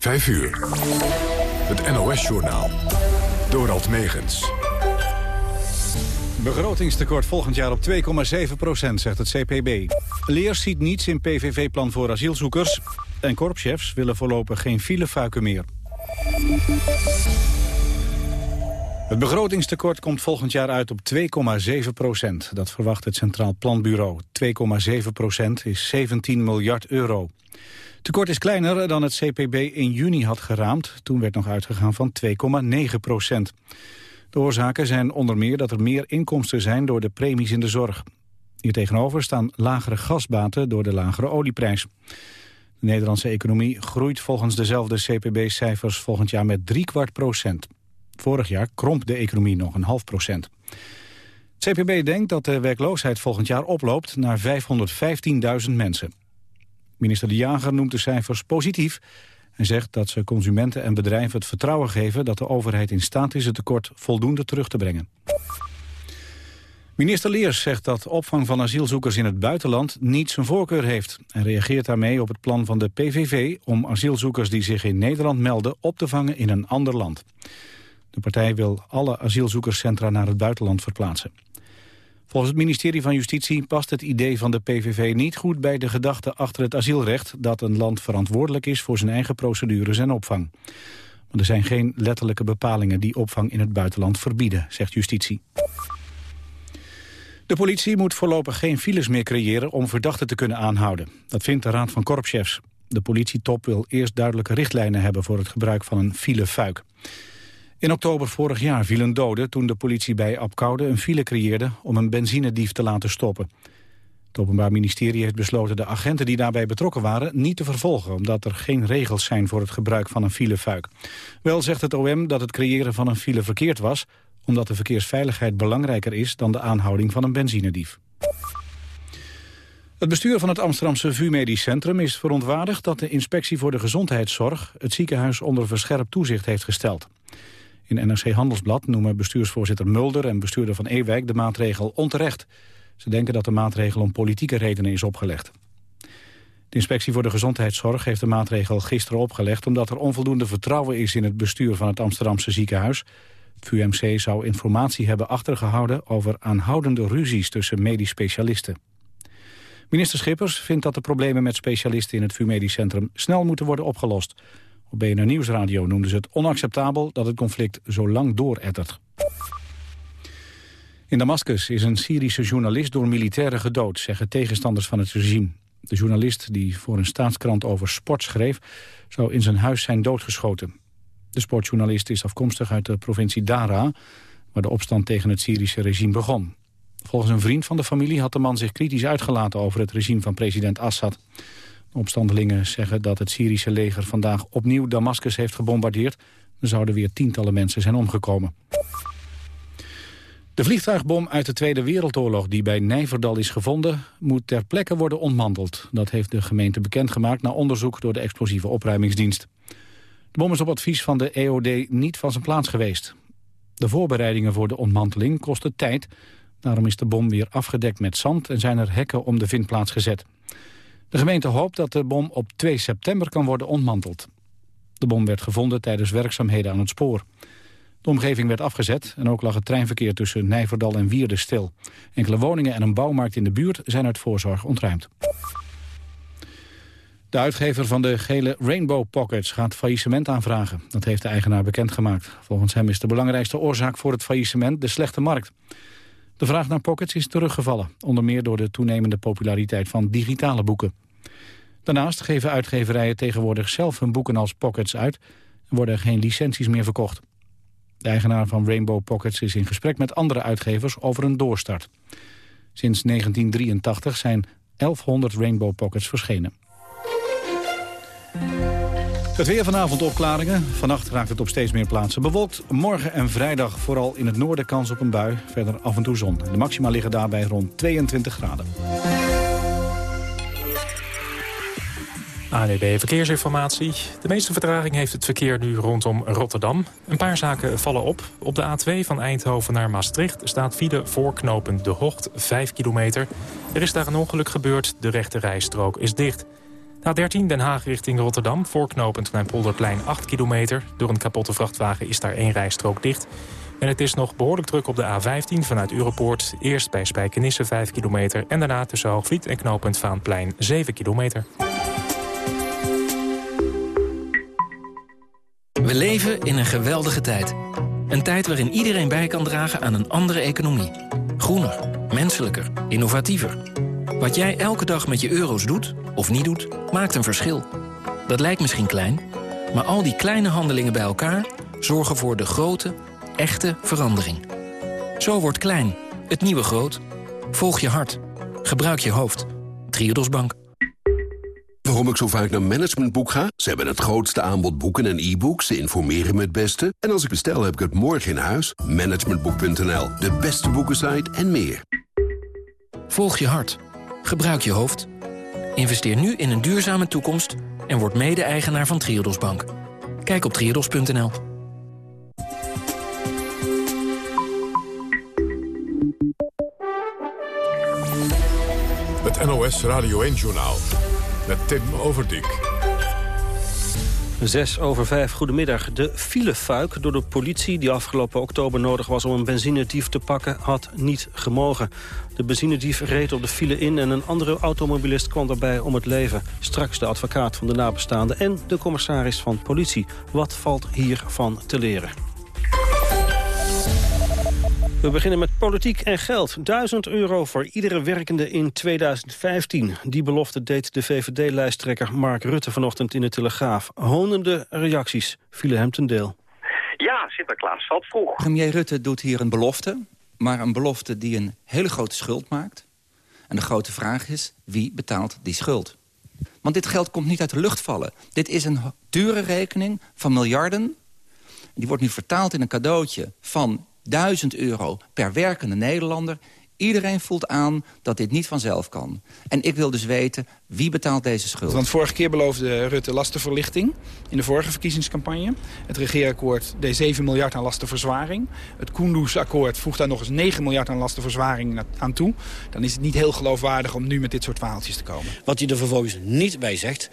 5 uur. Het NOS-journaal. Dorald Megens. Begrotingstekort volgend jaar op 2,7 procent, zegt het CPB. Leers ziet niets in PVV-plan voor asielzoekers. En korpschefs willen voorlopig geen filefuiken meer. Het begrotingstekort komt volgend jaar uit op 2,7 procent. Dat verwacht het Centraal Planbureau. 2,7 procent is 17 miljard euro. Tekort is kleiner dan het CPB in juni had geraamd. Toen werd nog uitgegaan van 2,9 procent. De oorzaken zijn onder meer dat er meer inkomsten zijn door de premies in de zorg. Hier tegenover staan lagere gasbaten door de lagere olieprijs. De Nederlandse economie groeit volgens dezelfde CPB-cijfers volgend jaar met driekwart procent. Vorig jaar kromp de economie nog een half procent. Het CPB denkt dat de werkloosheid volgend jaar oploopt naar 515.000 mensen. Minister De Jager noemt de cijfers positief en zegt dat ze consumenten en bedrijven het vertrouwen geven dat de overheid in staat is het tekort voldoende terug te brengen. Minister Leers zegt dat opvang van asielzoekers in het buitenland niet zijn voorkeur heeft. en reageert daarmee op het plan van de PVV om asielzoekers die zich in Nederland melden op te vangen in een ander land. De partij wil alle asielzoekerscentra naar het buitenland verplaatsen. Volgens het ministerie van Justitie past het idee van de PVV niet goed bij de gedachte achter het asielrecht dat een land verantwoordelijk is voor zijn eigen procedures en opvang. Maar er zijn geen letterlijke bepalingen die opvang in het buitenland verbieden, zegt Justitie. De politie moet voorlopig geen files meer creëren om verdachten te kunnen aanhouden. Dat vindt de Raad van Korpschefs. De politietop wil eerst duidelijke richtlijnen hebben voor het gebruik van een filefuik. In oktober vorig jaar viel een dode toen de politie bij Apkoude een file creëerde om een benzinedief te laten stoppen. Het Openbaar Ministerie heeft besloten de agenten die daarbij betrokken waren niet te vervolgen, omdat er geen regels zijn voor het gebruik van een filefuik. Wel zegt het OM dat het creëren van een file verkeerd was, omdat de verkeersveiligheid belangrijker is dan de aanhouding van een benzinedief. Het bestuur van het Amsterdamse VU Medisch Centrum is verontwaardigd dat de Inspectie voor de Gezondheidszorg het ziekenhuis onder verscherpt toezicht heeft gesteld. In NRC Handelsblad noemen bestuursvoorzitter Mulder en bestuurder van Ewijk de maatregel onterecht. Ze denken dat de maatregel om politieke redenen is opgelegd. De Inspectie voor de Gezondheidszorg heeft de maatregel gisteren opgelegd... omdat er onvoldoende vertrouwen is in het bestuur van het Amsterdamse ziekenhuis. VUMC zou informatie hebben achtergehouden over aanhoudende ruzies tussen medisch specialisten. Minister Schippers vindt dat de problemen met specialisten in het VU Medisch Centrum snel moeten worden opgelost. Op BNR Nieuwsradio noemden ze het onacceptabel dat het conflict zo lang doorettert. In Damascus is een Syrische journalist door militairen gedood, zeggen tegenstanders van het regime. De journalist die voor een staatskrant over sport schreef, zou in zijn huis zijn doodgeschoten. De sportjournalist is afkomstig uit de provincie Dara, waar de opstand tegen het Syrische regime begon. Volgens een vriend van de familie had de man zich kritisch uitgelaten over het regime van president Assad. Opstandelingen zeggen dat het Syrische leger vandaag opnieuw Damascus heeft gebombardeerd. Er zouden weer tientallen mensen zijn omgekomen. De vliegtuigbom uit de Tweede Wereldoorlog die bij Nijverdal is gevonden... moet ter plekke worden ontmanteld. Dat heeft de gemeente bekendgemaakt na onderzoek door de explosieve opruimingsdienst. De bom is op advies van de EOD niet van zijn plaats geweest. De voorbereidingen voor de ontmanteling kosten tijd. Daarom is de bom weer afgedekt met zand en zijn er hekken om de vindplaats gezet. De gemeente hoopt dat de bom op 2 september kan worden ontmanteld. De bom werd gevonden tijdens werkzaamheden aan het spoor. De omgeving werd afgezet en ook lag het treinverkeer tussen Nijverdal en Wierde stil. Enkele woningen en een bouwmarkt in de buurt zijn uit voorzorg ontruimd. De uitgever van de gele Rainbow Pockets gaat faillissement aanvragen. Dat heeft de eigenaar bekendgemaakt. Volgens hem is de belangrijkste oorzaak voor het faillissement de slechte markt. De vraag naar pockets is teruggevallen, onder meer door de toenemende populariteit van digitale boeken. Daarnaast geven uitgeverijen tegenwoordig zelf hun boeken als pockets uit en worden geen licenties meer verkocht. De eigenaar van Rainbow Pockets is in gesprek met andere uitgevers over een doorstart. Sinds 1983 zijn 1100 Rainbow Pockets verschenen. Het weer vanavond opklaringen. Vannacht raakt het op steeds meer plaatsen bewolkt. Morgen en vrijdag vooral in het noorden kans op een bui. Verder af en toe zon. De maxima liggen daarbij rond 22 graden. ANEB Verkeersinformatie. De meeste vertraging heeft het verkeer nu rondom Rotterdam. Een paar zaken vallen op. Op de A2 van Eindhoven naar Maastricht staat file voorknopen De Hocht 5 kilometer. Er is daar een ongeluk gebeurd. De rechte rijstrook is dicht. A13 Den Haag richting Rotterdam, voorknopend Kleinpolderplein 8 kilometer. Door een kapotte vrachtwagen is daar één rijstrook dicht. En het is nog behoorlijk druk op de A15 vanuit Europoort. Eerst bij Spijkenisse 5 kilometer en daarna tussen Hoogvliet en knooppunt Vaanplein 7 kilometer. We leven in een geweldige tijd. Een tijd waarin iedereen bij kan dragen aan een andere economie. Groener, menselijker, innovatiever. Wat jij elke dag met je euro's doet, of niet doet, maakt een verschil. Dat lijkt misschien klein, maar al die kleine handelingen bij elkaar... zorgen voor de grote, echte verandering. Zo wordt klein, het nieuwe groot. Volg je hart. Gebruik je hoofd. Triodos Bank. Waarom ik zo vaak naar Managementboek ga? Ze hebben het grootste aanbod boeken en e-books. Ze informeren me het beste. En als ik bestel, heb ik het morgen in huis. Managementboek.nl, de beste boekensite en meer. Volg je hart. Gebruik je hoofd. Investeer nu in een duurzame toekomst en word mede-eigenaar van Triodos Bank. Kijk op triodos.nl. Het NOS Radio 1-journaal met Tim Overdijk. Zes over vijf, goedemiddag. De filefuik door de politie die afgelopen oktober nodig was om een benzinedief te pakken, had niet gemogen. De benzinedief reed op de file in en een andere automobilist kwam daarbij om het leven. Straks de advocaat van de nabestaanden en de commissaris van politie. Wat valt hiervan te leren? We beginnen met politiek en geld. 1000 euro voor iedere werkende in 2015. Die belofte deed de VVD-lijsttrekker Mark Rutte vanochtend in de Telegraaf. Honende reacties vielen hem ten deel. Ja, Sinterklaas valt vroeg. Premier Rutte doet hier een belofte, maar een belofte die een hele grote schuld maakt. En de grote vraag is, wie betaalt die schuld? Want dit geld komt niet uit de lucht vallen. Dit is een dure rekening van miljarden. Die wordt nu vertaald in een cadeautje van 1000 euro per werkende Nederlander. Iedereen voelt aan dat dit niet vanzelf kan. En ik wil dus weten, wie betaalt deze schuld? Want vorige keer beloofde Rutte lastenverlichting in de vorige verkiezingscampagne. Het regeerakkoord deed 7 miljard aan lastenverzwaring. Het Koendersakkoord voegt daar nog eens 9 miljard aan lastenverzwaring aan toe. Dan is het niet heel geloofwaardig om nu met dit soort verhaaltjes te komen. Wat hij er vervolgens niet bij zegt,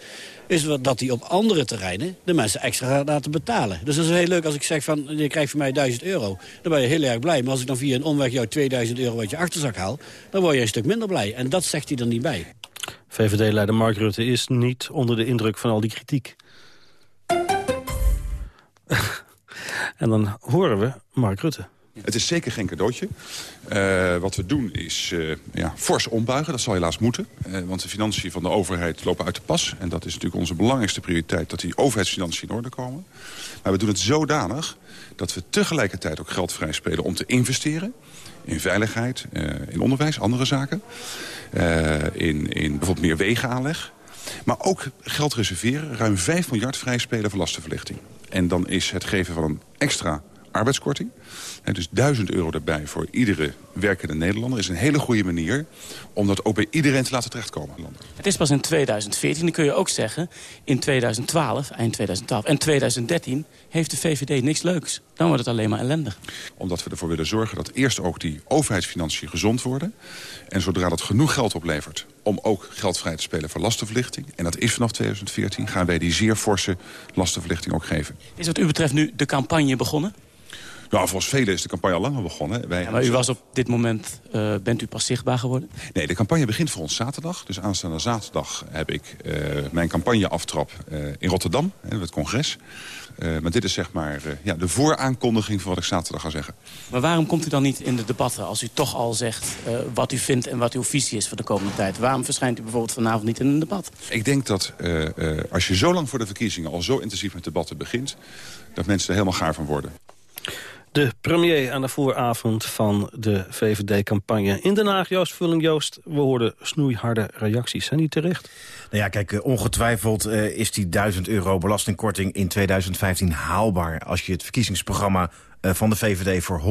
is dat hij op andere terreinen de mensen extra gaat laten betalen. Dus dat is heel leuk als ik zeg van, je krijgt van mij 1000 euro. Dan ben je heel erg blij. Maar als ik dan via een omweg jou 2000 euro uit je achterzak haal... dan word je een stuk minder blij. En dat zegt hij er niet bij. VVD-leider Mark Rutte is niet onder de indruk van al die kritiek. en dan horen we Mark Rutte. Het is zeker geen cadeautje. Uh, wat we doen is uh, ja, fors ombuigen. Dat zal helaas moeten. Uh, want de financiën van de overheid lopen uit de pas. En dat is natuurlijk onze belangrijkste prioriteit... dat die overheidsfinanciën in orde komen. Maar we doen het zodanig dat we tegelijkertijd ook geld vrij spelen... om te investeren in veiligheid, in onderwijs, andere zaken. in, in bijvoorbeeld meer wegenaanleg. Maar ook geld reserveren, ruim 5 miljard vrij spelen voor lastenverlichting. En dan is het geven van een extra arbeidskorting. Dus 1000 euro erbij voor iedere werkende Nederlander... is een hele goede manier om dat ook bij iedereen te laten terechtkomen. Het is pas in 2014, dan kun je ook zeggen... in 2012, eind 2012 en 2013 heeft de VVD niks leuks. Dan wordt het alleen maar ellendig. Omdat we ervoor willen zorgen dat eerst ook die overheidsfinanciën gezond worden. En zodra dat genoeg geld oplevert om ook geld vrij te spelen voor lastenverlichting... en dat is vanaf 2014, gaan wij die zeer forse lastenverlichting ook geven. Is wat u betreft nu de campagne begonnen? Nou, volgens velen is de campagne al langer begonnen. Wij ja, maar u was op dit moment, uh, bent u pas zichtbaar geworden? Nee, de campagne begint voor ons zaterdag. Dus aanstaande zaterdag heb ik uh, mijn campagneaftrap uh, in Rotterdam, hè, het congres. maar dit is zeg maar ja, de vooraankondiging van wat ik zaterdag ga zeggen. Maar waarom komt u dan niet in de debatten als u toch al zegt wat u vindt en wat uw visie is voor de komende tijd? Waarom verschijnt u bijvoorbeeld vanavond niet in een debat? Ik denk dat als je zo lang voor de verkiezingen al zo intensief met debatten begint... dat mensen er helemaal gaar van worden. De premier aan de vooravond van de VVD-campagne. In Den Haag, Joost Vulling, Joost, we hoorden snoeiharde reacties. Zijn die terecht? Nou ja, kijk, ongetwijfeld uh, is die 1000 euro belastingkorting in 2015 haalbaar... als je het verkiezingsprogramma eh, van de VVD voor 100%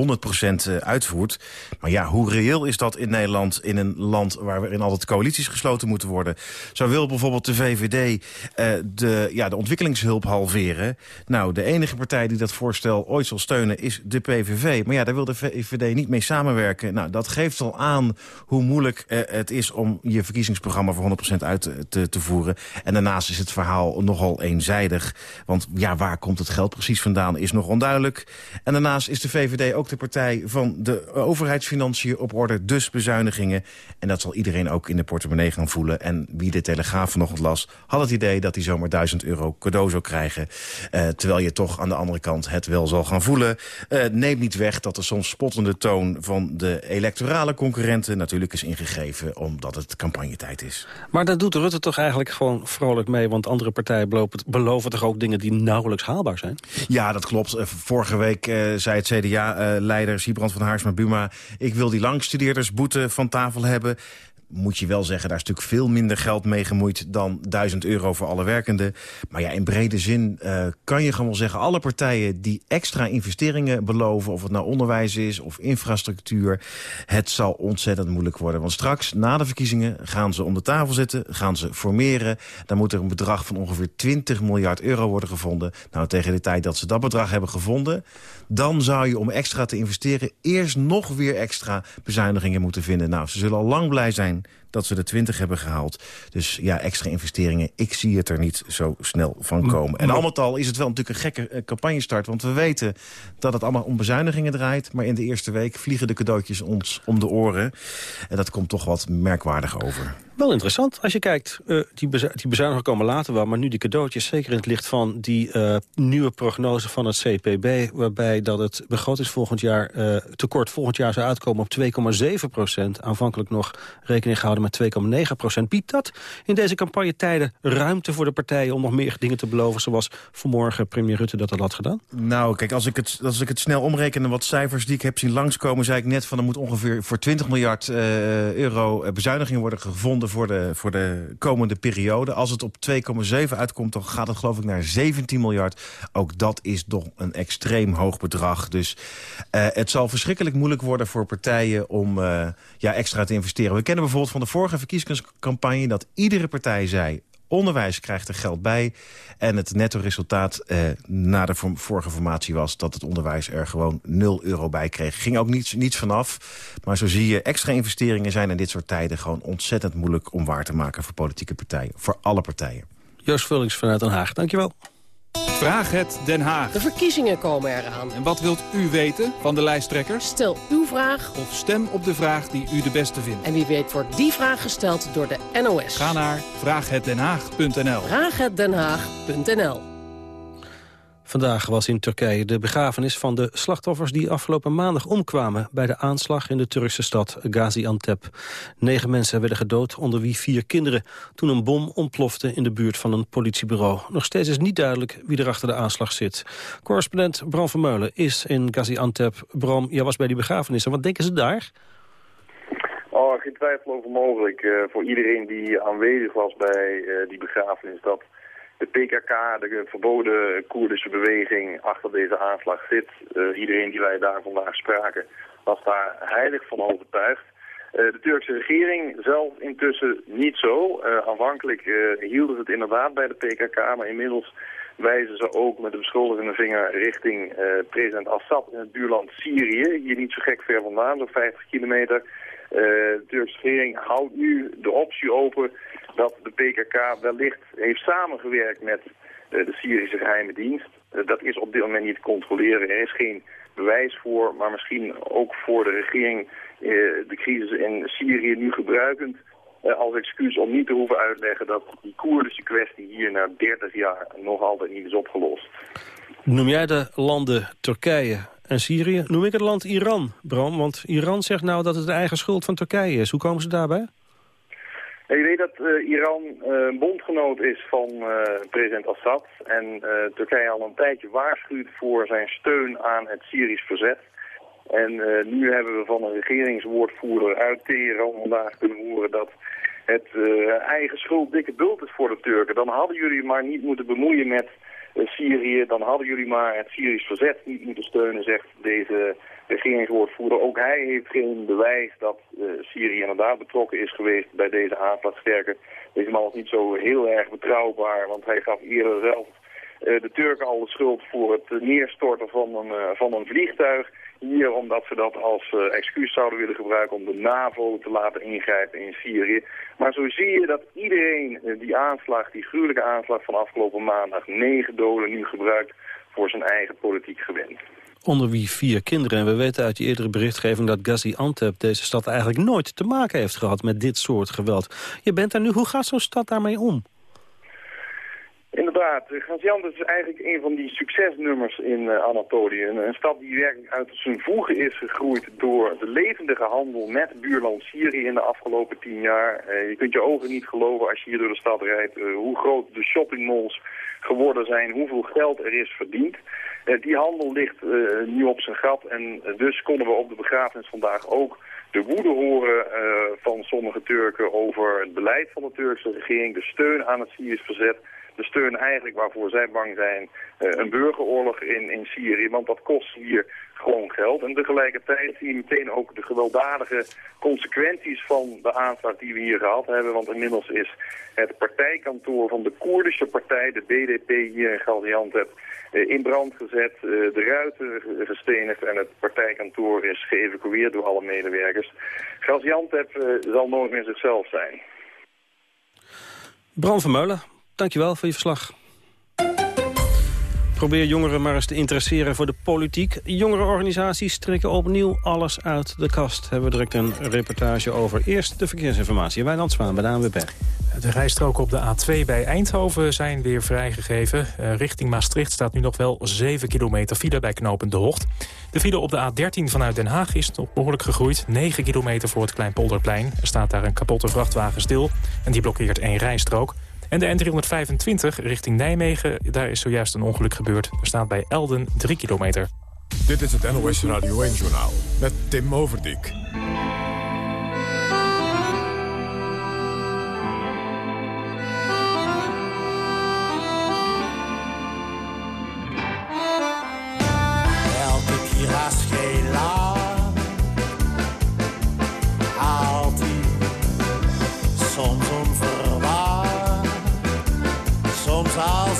eh, uitvoert. Maar ja, hoe reëel is dat in Nederland, in een land waarin altijd coalities gesloten moeten worden? Zo wil bijvoorbeeld de VVD uh, de, ja, de ontwikkelingshulp halveren. Nou, de enige partij die dat voorstel ooit zal steunen is de PVV. Maar ja, daar wil de VVD niet mee samenwerken. Nou, dat geeft al aan hoe moeilijk het is om je verkiezingsprogramma voor 100% uit te, te voeren. En daarnaast is het verhaal nogal eenzijdig. Want ja, waar komt het geld precies vandaan is nog onduidelijk. En daarnaast is de VVD ook de partij van de overheidsfinanciën op orde. Dus bezuinigingen. En dat zal iedereen ook in de portemonnee gaan voelen. En wie de Telegraaf vanochtend las, had het idee dat hij zomaar 1000 euro cadeau zou krijgen. Uh, terwijl je toch aan de andere kant het wel zal gaan voelen. Uh, neemt niet weg dat de soms spottende toon van de electorale concurrenten natuurlijk is ingegeven omdat het campagnetijd is. Maar daar doet Rutte toch eigenlijk gewoon vrolijk mee, want andere partijen beloven, beloven toch ook dingen die nauwelijks haalbaar zijn? Ja, dat klopt. Uh, vorige week uh, zei het CDA-leider Siebrand van Haarsma-Buma... ik wil die langstudeerdersboete van tafel hebben moet je wel zeggen, daar is natuurlijk veel minder geld mee gemoeid... dan 1000 euro voor alle werkenden. Maar ja, in brede zin uh, kan je gewoon wel zeggen... alle partijen die extra investeringen beloven... of het nou onderwijs is of infrastructuur... het zal ontzettend moeilijk worden. Want straks, na de verkiezingen, gaan ze om de tafel zitten... gaan ze formeren. Dan moet er een bedrag van ongeveer 20 miljard euro worden gevonden. Nou, tegen de tijd dat ze dat bedrag hebben gevonden... dan zou je om extra te investeren... eerst nog weer extra bezuinigingen moeten vinden. Nou, ze zullen al lang blij zijn dat ze de 20 hebben gehaald. Dus ja, extra investeringen, ik zie het er niet zo snel van komen. En al met al is het wel natuurlijk een gekke uh, campagnestart. Want we weten dat het allemaal om bezuinigingen draait. Maar in de eerste week vliegen de cadeautjes ons om de oren. En dat komt toch wat merkwaardig over. Wel interessant. Als je kijkt, uh, die, bezu die bezuinigingen komen later wel... maar nu die cadeautjes, zeker in het licht van die uh, nieuwe prognose van het CPB... waarbij dat het begroting volgend jaar, uh, tekort volgend jaar zou uitkomen op 2,7 procent... aanvankelijk nog rekening gehouden met 2,9 procent. Biedt dat in deze campagnetijden ruimte voor de partijen... om nog meer dingen te beloven, zoals vanmorgen premier Rutte dat al had gedaan? Nou, kijk, als ik het, als ik het snel omreken... en wat cijfers die ik heb zien langskomen... zei ik net van er moet ongeveer voor 20 miljard euro bezuinigingen worden gevonden voor de, voor de komende periode. Als het op 2,7 uitkomt, dan gaat het geloof ik naar 17 miljard. Ook dat is toch een extreem hoog bedrag. Dus uh, het zal verschrikkelijk moeilijk worden voor partijen om ja, extra te investeren. We kennen bijvoorbeeld van de vorige verkiezingscampagne... dat iedere partij zei onderwijs krijgt er geld bij. En het netto resultaat eh, na de vorige formatie was... dat het onderwijs er gewoon 0 euro bij kreeg. Ging ook niets, niets vanaf. Maar zo zie je, extra investeringen zijn in dit soort tijden... gewoon ontzettend moeilijk om waar te maken voor politieke partijen. Voor alle partijen. Joost Vullings vanuit Den Haag, dankjewel. Vraag het Den Haag. De verkiezingen komen eraan. En wat wilt u weten van de lijsttrekkers? Stel uw vraag. Of stem op de vraag die u de beste vindt. En wie weet wordt die vraag gesteld door de NOS. Ga naar vraaghetdenhaag.nl Vraaghetdenhaag.nl Vandaag was in Turkije de begrafenis van de slachtoffers die afgelopen maandag omkwamen bij de aanslag in de Turkse stad Gaziantep. Negen mensen werden gedood, onder wie vier kinderen, toen een bom ontplofte in de buurt van een politiebureau. Nog steeds is niet duidelijk wie er achter de aanslag zit. Correspondent Bram Vermeulen is in Gaziantep. Bram, jij was bij die begrafenis en wat denken ze daar? Oh, geen twijfel over mogelijk. Uh, voor iedereen die aanwezig was bij uh, die begrafenis, dat de PKK, de verboden Koerdische beweging, achter deze aanslag zit. Uh, iedereen die wij daar vandaag spraken was daar heilig van overtuigd. Uh, de Turkse regering zelf intussen niet zo. Uh, aanvankelijk hielden ze het inderdaad bij de PKK, maar inmiddels wijzen ze ook met de beschuldigende vinger richting president Assad in het buurland Syrië. Hier niet zo gek ver vandaan, zo'n 50 kilometer. De Turkse regering houdt nu de optie open dat de PKK wellicht heeft samengewerkt met uh, de Syrische geheime dienst. Uh, dat is op dit moment niet te controleren. Er is geen bewijs voor, maar misschien ook voor de regering de crisis in Syrië nu gebruikend als excuus om niet te hoeven uitleggen dat die Koerdische kwestie hier na 30 jaar nog altijd niet is opgelost. Noem jij de landen Turkije en Syrië? Noem ik het land Iran, Bram? Want Iran zegt nou dat het de eigen schuld van Turkije is. Hoe komen ze daarbij? Je weet dat uh, Iran een bondgenoot is van uh, president Assad en Turkije al een tijdje waarschuwt voor zijn steun aan het Syrisch verzet. En nu hebben we van een regeringswoordvoerder uit Teheran vandaag kunnen horen dat het eigen schuld dikke bult is voor de Turken. Dan hadden jullie maar niet moeten bemoeien met eh, Syrië, dan hadden jullie maar het Syrisch verzet niet moeten steunen, zegt deze regeringswoordvoerder. Ook hij heeft geen bewijs dat uh, Syrië inderdaad betrokken is geweest bij deze aanslag. Sterker, deze man was niet zo heel erg betrouwbaar, want hij gaf eerder zelf uh, de Turken al de schuld voor het neerstorten van een, uh, van een vliegtuig. Hier omdat ze dat als uh, excuus zouden willen gebruiken om de NAVO te laten ingrijpen in Syrië. Maar zo zie je dat iedereen die aanslag, die gruwelijke aanslag van afgelopen maandag, negen doden nu gebruikt voor zijn eigen politiek gewin onder wie vier kinderen. En we weten uit die eerdere berichtgeving dat Gaziantep, deze stad, eigenlijk nooit te maken heeft gehad met dit soort geweld. Je bent er nu, hoe gaat zo'n stad daarmee om? Inderdaad, Gaziantep is eigenlijk een van die succesnummers in uh, Anatolië. Een, stad die werkelijk uit zijn voegen is gegroeid door de levendige handel met buurland Syrië in de afgelopen tien jaar. Uh, je kunt je ogen niet geloven als je hier door de stad rijdt, hoe groot de shoppingmalls geworden zijn, hoeveel geld er is verdiend. die handel ligt nu op zijn gat en dus konden we op de begrafenis vandaag ook de woede horen van sommige Turken over het beleid van de Turkse regering, de steun aan het Syrisch verzet de steun eigenlijk waarvoor zij bang zijn, uh, een burgeroorlog in, in Syrië. Want dat kost hier gewoon geld. En tegelijkertijd zie je meteen ook de gewelddadige consequenties van de aanslag die we hier gehad hebben. Want inmiddels is het partijkantoor van de Koerdische partij, de BDP hier in Gaziantep, uh, in brand gezet. Uh, de ruiten gestenigd en het partijkantoor is geëvacueerd door alle medewerkers. Gaziantep zal nooit meer zichzelf zijn. Bram van Meulen, Dankjewel voor je verslag. Probeer jongeren maar eens te interesseren voor de politiek. Jongerenorganisaties trekken opnieuw alles uit de kast. Hebben we direct een reportage over. Eerst de verkeersinformatie. Wijnand Zwaan bij de ANWB. De rijstroken op de A2 bij Eindhoven zijn weer vrijgegeven. Uh, richting Maastricht staat nu nog wel 7 kilometer file bij knooppunt De Hocht. De file op de A13 vanuit Den Haag is nog behoorlijk gegroeid. 9 kilometer voor het Kleinpolderplein. Er staat daar een kapotte vrachtwagen stil en die blokkeert één rijstrook. En de N325 richting Nijmegen, daar is zojuist een ongeluk gebeurd. Er staat bij Elden 3 kilometer. Dit is het NOS Radio 1-journaal met Tim Overdijk.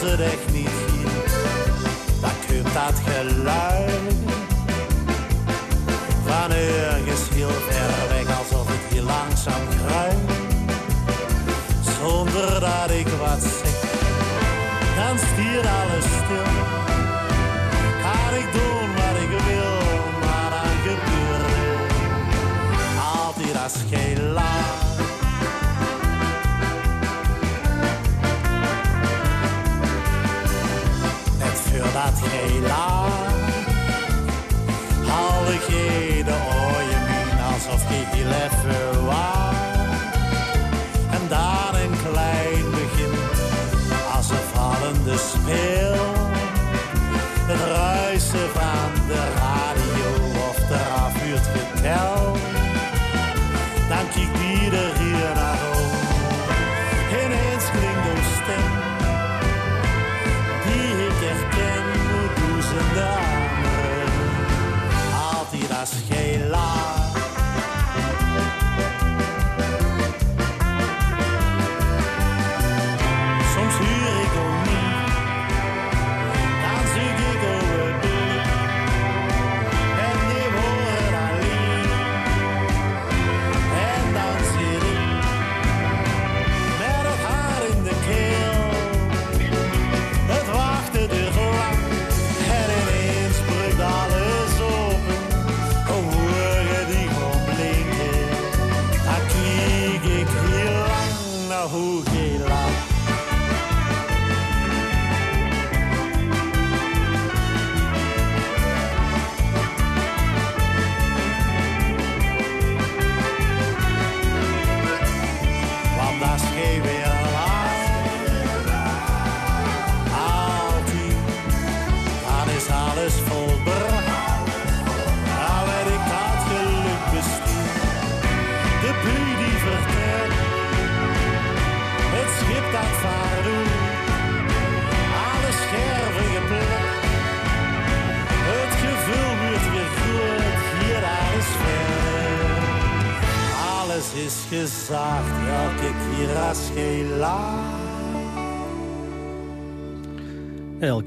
Als het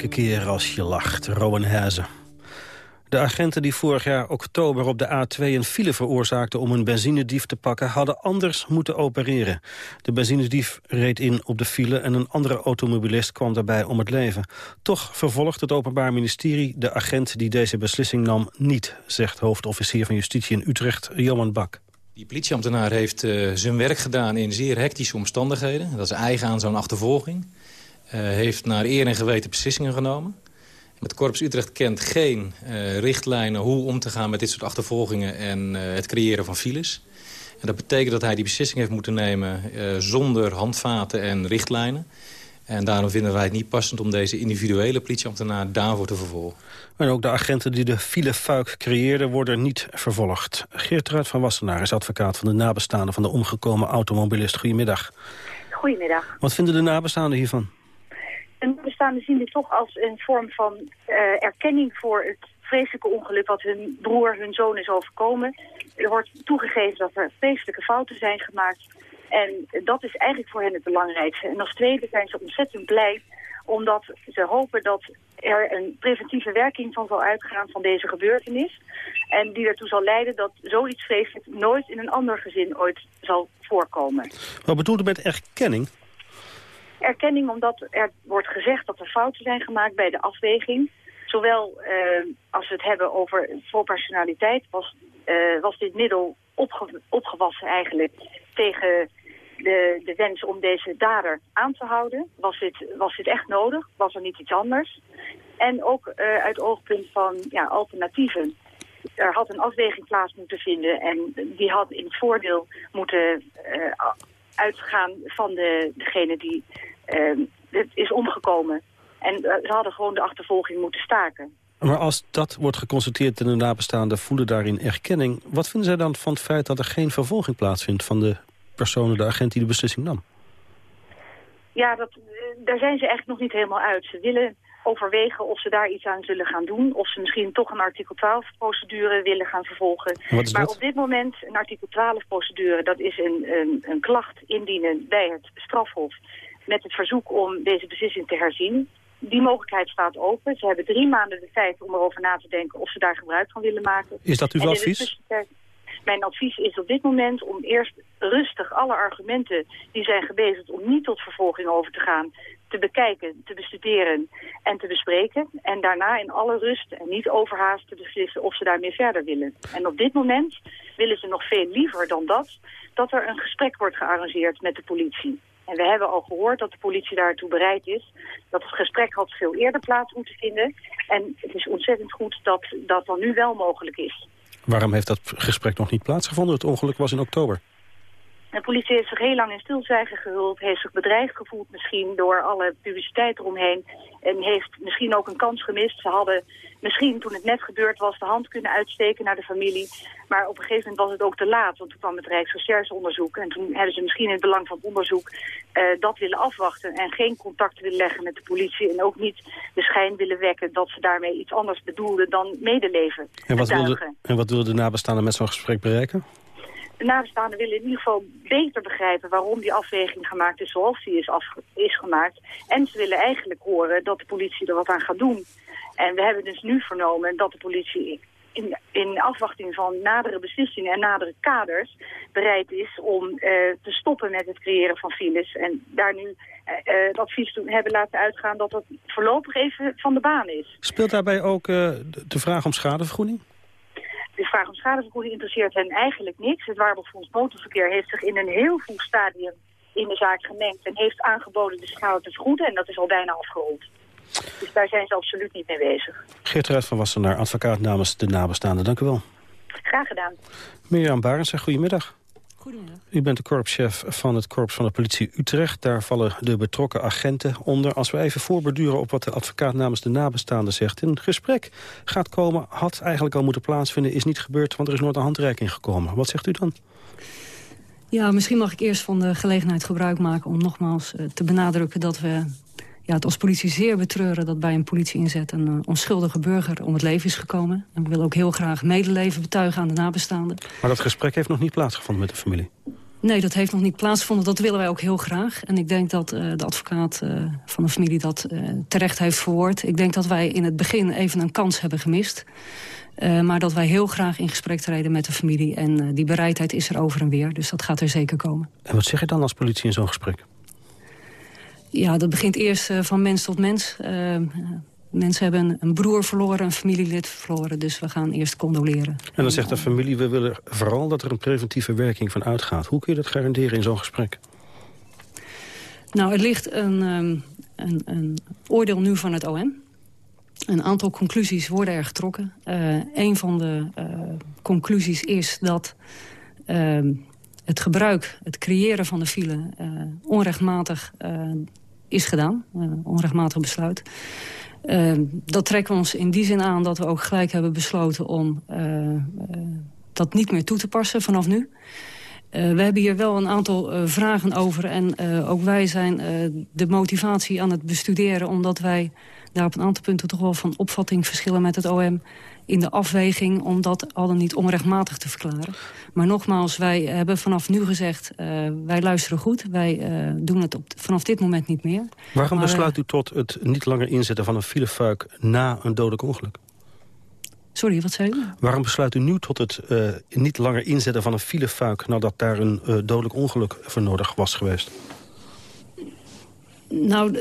Keer als je lacht, Rowan Hazen. De agenten die vorig jaar oktober op de A2 een file veroorzaakten om een benzinedief te pakken, hadden anders moeten opereren. De benzinedief reed in op de file en een andere automobilist kwam daarbij om het leven. Toch vervolgt het Openbaar Ministerie de agent die deze beslissing nam niet, zegt hoofdofficier van Justitie in Utrecht, Johan Bak. Die politieambtenaar heeft uh, zijn werk gedaan in zeer hectische omstandigheden. Dat is eigen aan zo'n achtervolging. Uh, heeft naar eer en geweten beslissingen genomen. Het Korps Utrecht kent geen uh, richtlijnen hoe om te gaan met dit soort achtervolgingen en uh, het creëren van files. En dat betekent dat hij die beslissing heeft moeten nemen uh, zonder handvaten en richtlijnen. En daarom vinden wij het niet passend om deze individuele politieambtenaar daarvoor te vervolgen. En ook de agenten die de filefuik creëerden worden niet vervolgd. Geert van Wassenaar is advocaat van de nabestaanden van de omgekomen automobilist. Goedemiddag. Goedemiddag. Wat vinden de nabestaanden hiervan? De nabestaanden zien dit toch als een vorm van uh, erkenning voor het vreselijke ongeluk wat hun broer, hun zoon is overkomen. Er wordt toegegeven dat er vreselijke fouten zijn gemaakt. En dat is eigenlijk voor hen het belangrijkste. En als tweede zijn ze ontzettend blij omdat ze hopen dat er een preventieve werking van zal uitgaan van deze gebeurtenis. En die ertoe zal leiden dat zoiets vreselijk nooit in een ander gezin ooit zal voorkomen. Wat bedoelt u met erkenning? Erkenning omdat er wordt gezegd dat er fouten zijn gemaakt bij de afweging. Zowel uh, als we het hebben over proportionaliteit was, uh, was dit middel opge opgewassen eigenlijk tegen de, de wens om deze dader aan te houden. Was dit, was dit echt nodig? Was er niet iets anders? En ook uh, uit oogpunt van ja, alternatieven. Er had een afweging plaats moeten vinden en die had in voordeel moeten uitgaan van de, degene die het is omgekomen. En uh, ze hadden gewoon de achtervolging moeten staken. Maar als dat wordt geconstateerd en de nabestaanden voelen daarin erkenning... wat vinden zij dan van het feit dat er geen vervolging plaatsvindt... van de personen, de agent die de beslissing nam? Ja, dat, daar zijn ze echt nog niet helemaal uit. Ze willen overwegen of ze daar iets aan zullen gaan doen. Of ze misschien toch een artikel 12-procedure willen gaan vervolgen. Maar op dit moment een artikel 12-procedure... dat is een, een, een klacht indienen bij het strafhof... met het verzoek om deze beslissing te herzien. Die mogelijkheid staat open. Ze hebben drie maanden de tijd om erover na te denken... of ze daar gebruik van willen maken. Is dat uw advies? Mijn advies is op dit moment om eerst rustig alle argumenten die zijn gebezigd om niet tot vervolging over te gaan, te bekijken, te bestuderen en te bespreken. En daarna in alle rust en niet overhaast te beslissen of ze daarmee verder willen. En op dit moment willen ze nog veel liever dan dat, dat er een gesprek wordt gearrangeerd met de politie. En we hebben al gehoord dat de politie daartoe bereid is. Dat het gesprek had veel eerder plaats moeten vinden. En het is ontzettend goed dat dat dan nu wel mogelijk is. Waarom heeft dat gesprek nog niet plaatsgevonden? Het ongeluk was in oktober. De politie heeft zich heel lang in stilzwijgen gehuld, heeft zich bedreigd gevoeld misschien door alle publiciteit eromheen. En heeft misschien ook een kans gemist. Ze hadden misschien toen het net gebeurd was de hand kunnen uitsteken naar de familie. Maar op een gegeven moment was het ook te laat, want toen kwam het Rijksrechercheonderzoek. En toen hebben ze misschien in het belang van het onderzoek eh, dat willen afwachten en geen contact willen leggen met de politie. En ook niet de schijn willen wekken dat ze daarmee iets anders bedoelden dan medeleven. En wat, wilde, en wat wilden de nabestaanden met zo'n gesprek bereiken? De nabestaanden willen in ieder geval beter begrijpen waarom die afweging gemaakt is zoals die is, is gemaakt. En ze willen eigenlijk horen dat de politie er wat aan gaat doen. En we hebben dus nu vernomen dat de politie in, in afwachting van nadere beslissingen en nadere kaders bereid is om eh, te stoppen met het creëren van files. En daar nu eh, eh, het advies toe hebben laten uitgaan dat dat voorlopig even van de baan is. Speelt daarbij ook de vraag om schadevergoeding? De vraag om schadevergoeding interesseert hen eigenlijk niks. Het Waarborgfonds Motorverkeer heeft zich in een heel vroeg stadium in de zaak gemengd... en heeft aangeboden de schade te vergoeden en dat is al bijna afgerond. Dus daar zijn ze absoluut niet mee bezig. Geert van Wassenaar, advocaat namens de nabestaanden. Dank u wel. Graag gedaan. Mirjam Barendse, goedemiddag. Goedemiddag. U bent de korpschef van het korps van de politie Utrecht. Daar vallen de betrokken agenten onder. Als we even voorborduren op wat de advocaat namens de nabestaanden zegt. Een gesprek gaat komen, had eigenlijk al moeten plaatsvinden... is niet gebeurd, want er is nooit een handreiking gekomen. Wat zegt u dan? Ja, misschien mag ik eerst van de gelegenheid gebruik maken... om nogmaals eh, te benadrukken dat we ja, het als politie zeer betreuren... dat bij een politieinzet een eh, onschuldige burger om het leven is gekomen. En we willen ook heel graag medeleven betuigen aan de nabestaanden. Maar dat gesprek heeft nog niet plaatsgevonden met de familie. Nee, dat heeft nog niet plaatsgevonden. Dat willen wij ook heel graag. En ik denk dat uh, de advocaat uh, van de familie dat terecht heeft verwoord. Ik denk dat wij in het begin even een kans hebben gemist. maar dat wij heel graag in gesprek treden met de familie. En die bereidheid is er over en weer. Dus dat gaat er zeker komen. En wat zeg je dan als politie in zo'n gesprek? Ja, dat begint eerst van mens tot mens. Mensen hebben een broer verloren, een familielid verloren. Dus we gaan eerst condoleren. En dan zegt de familie, we willen vooral dat er een preventieve werking van uitgaat. Hoe kun je dat garanderen in zo'n gesprek? Nou, er ligt een, um, een, een, oordeel nu van het OM. Een aantal conclusies worden er getrokken. Uh, een van de uh, conclusies is dat uh, het gebruik, het creëren van de file... onrechtmatig is gedaan, onrechtmatig besluit. Uh, dat trekken we ons in die zin aan dat we ook gelijk hebben besloten om uh, uh, dat niet meer toe te passen vanaf nu. we hebben hier wel een aantal vragen over en ook wij zijn de motivatie aan het bestuderen omdat wij daar op een aantal punten toch wel van opvatting verschillen met het OM in de afweging om dat al dan niet onrechtmatig te verklaren. Maar nogmaals, wij hebben vanaf nu gezegd, uh, wij luisteren goed. Wij uh, doen het op, vanaf dit moment niet meer. Waarom maar, besluit u tot het niet langer inzetten van een filefuik na een dodelijk ongeluk? Sorry, wat zei u? Waarom besluit u nu tot het uh, niet langer inzetten van een filefuik... nadat daar een dodelijk ongeluk voor nodig was geweest? Nou,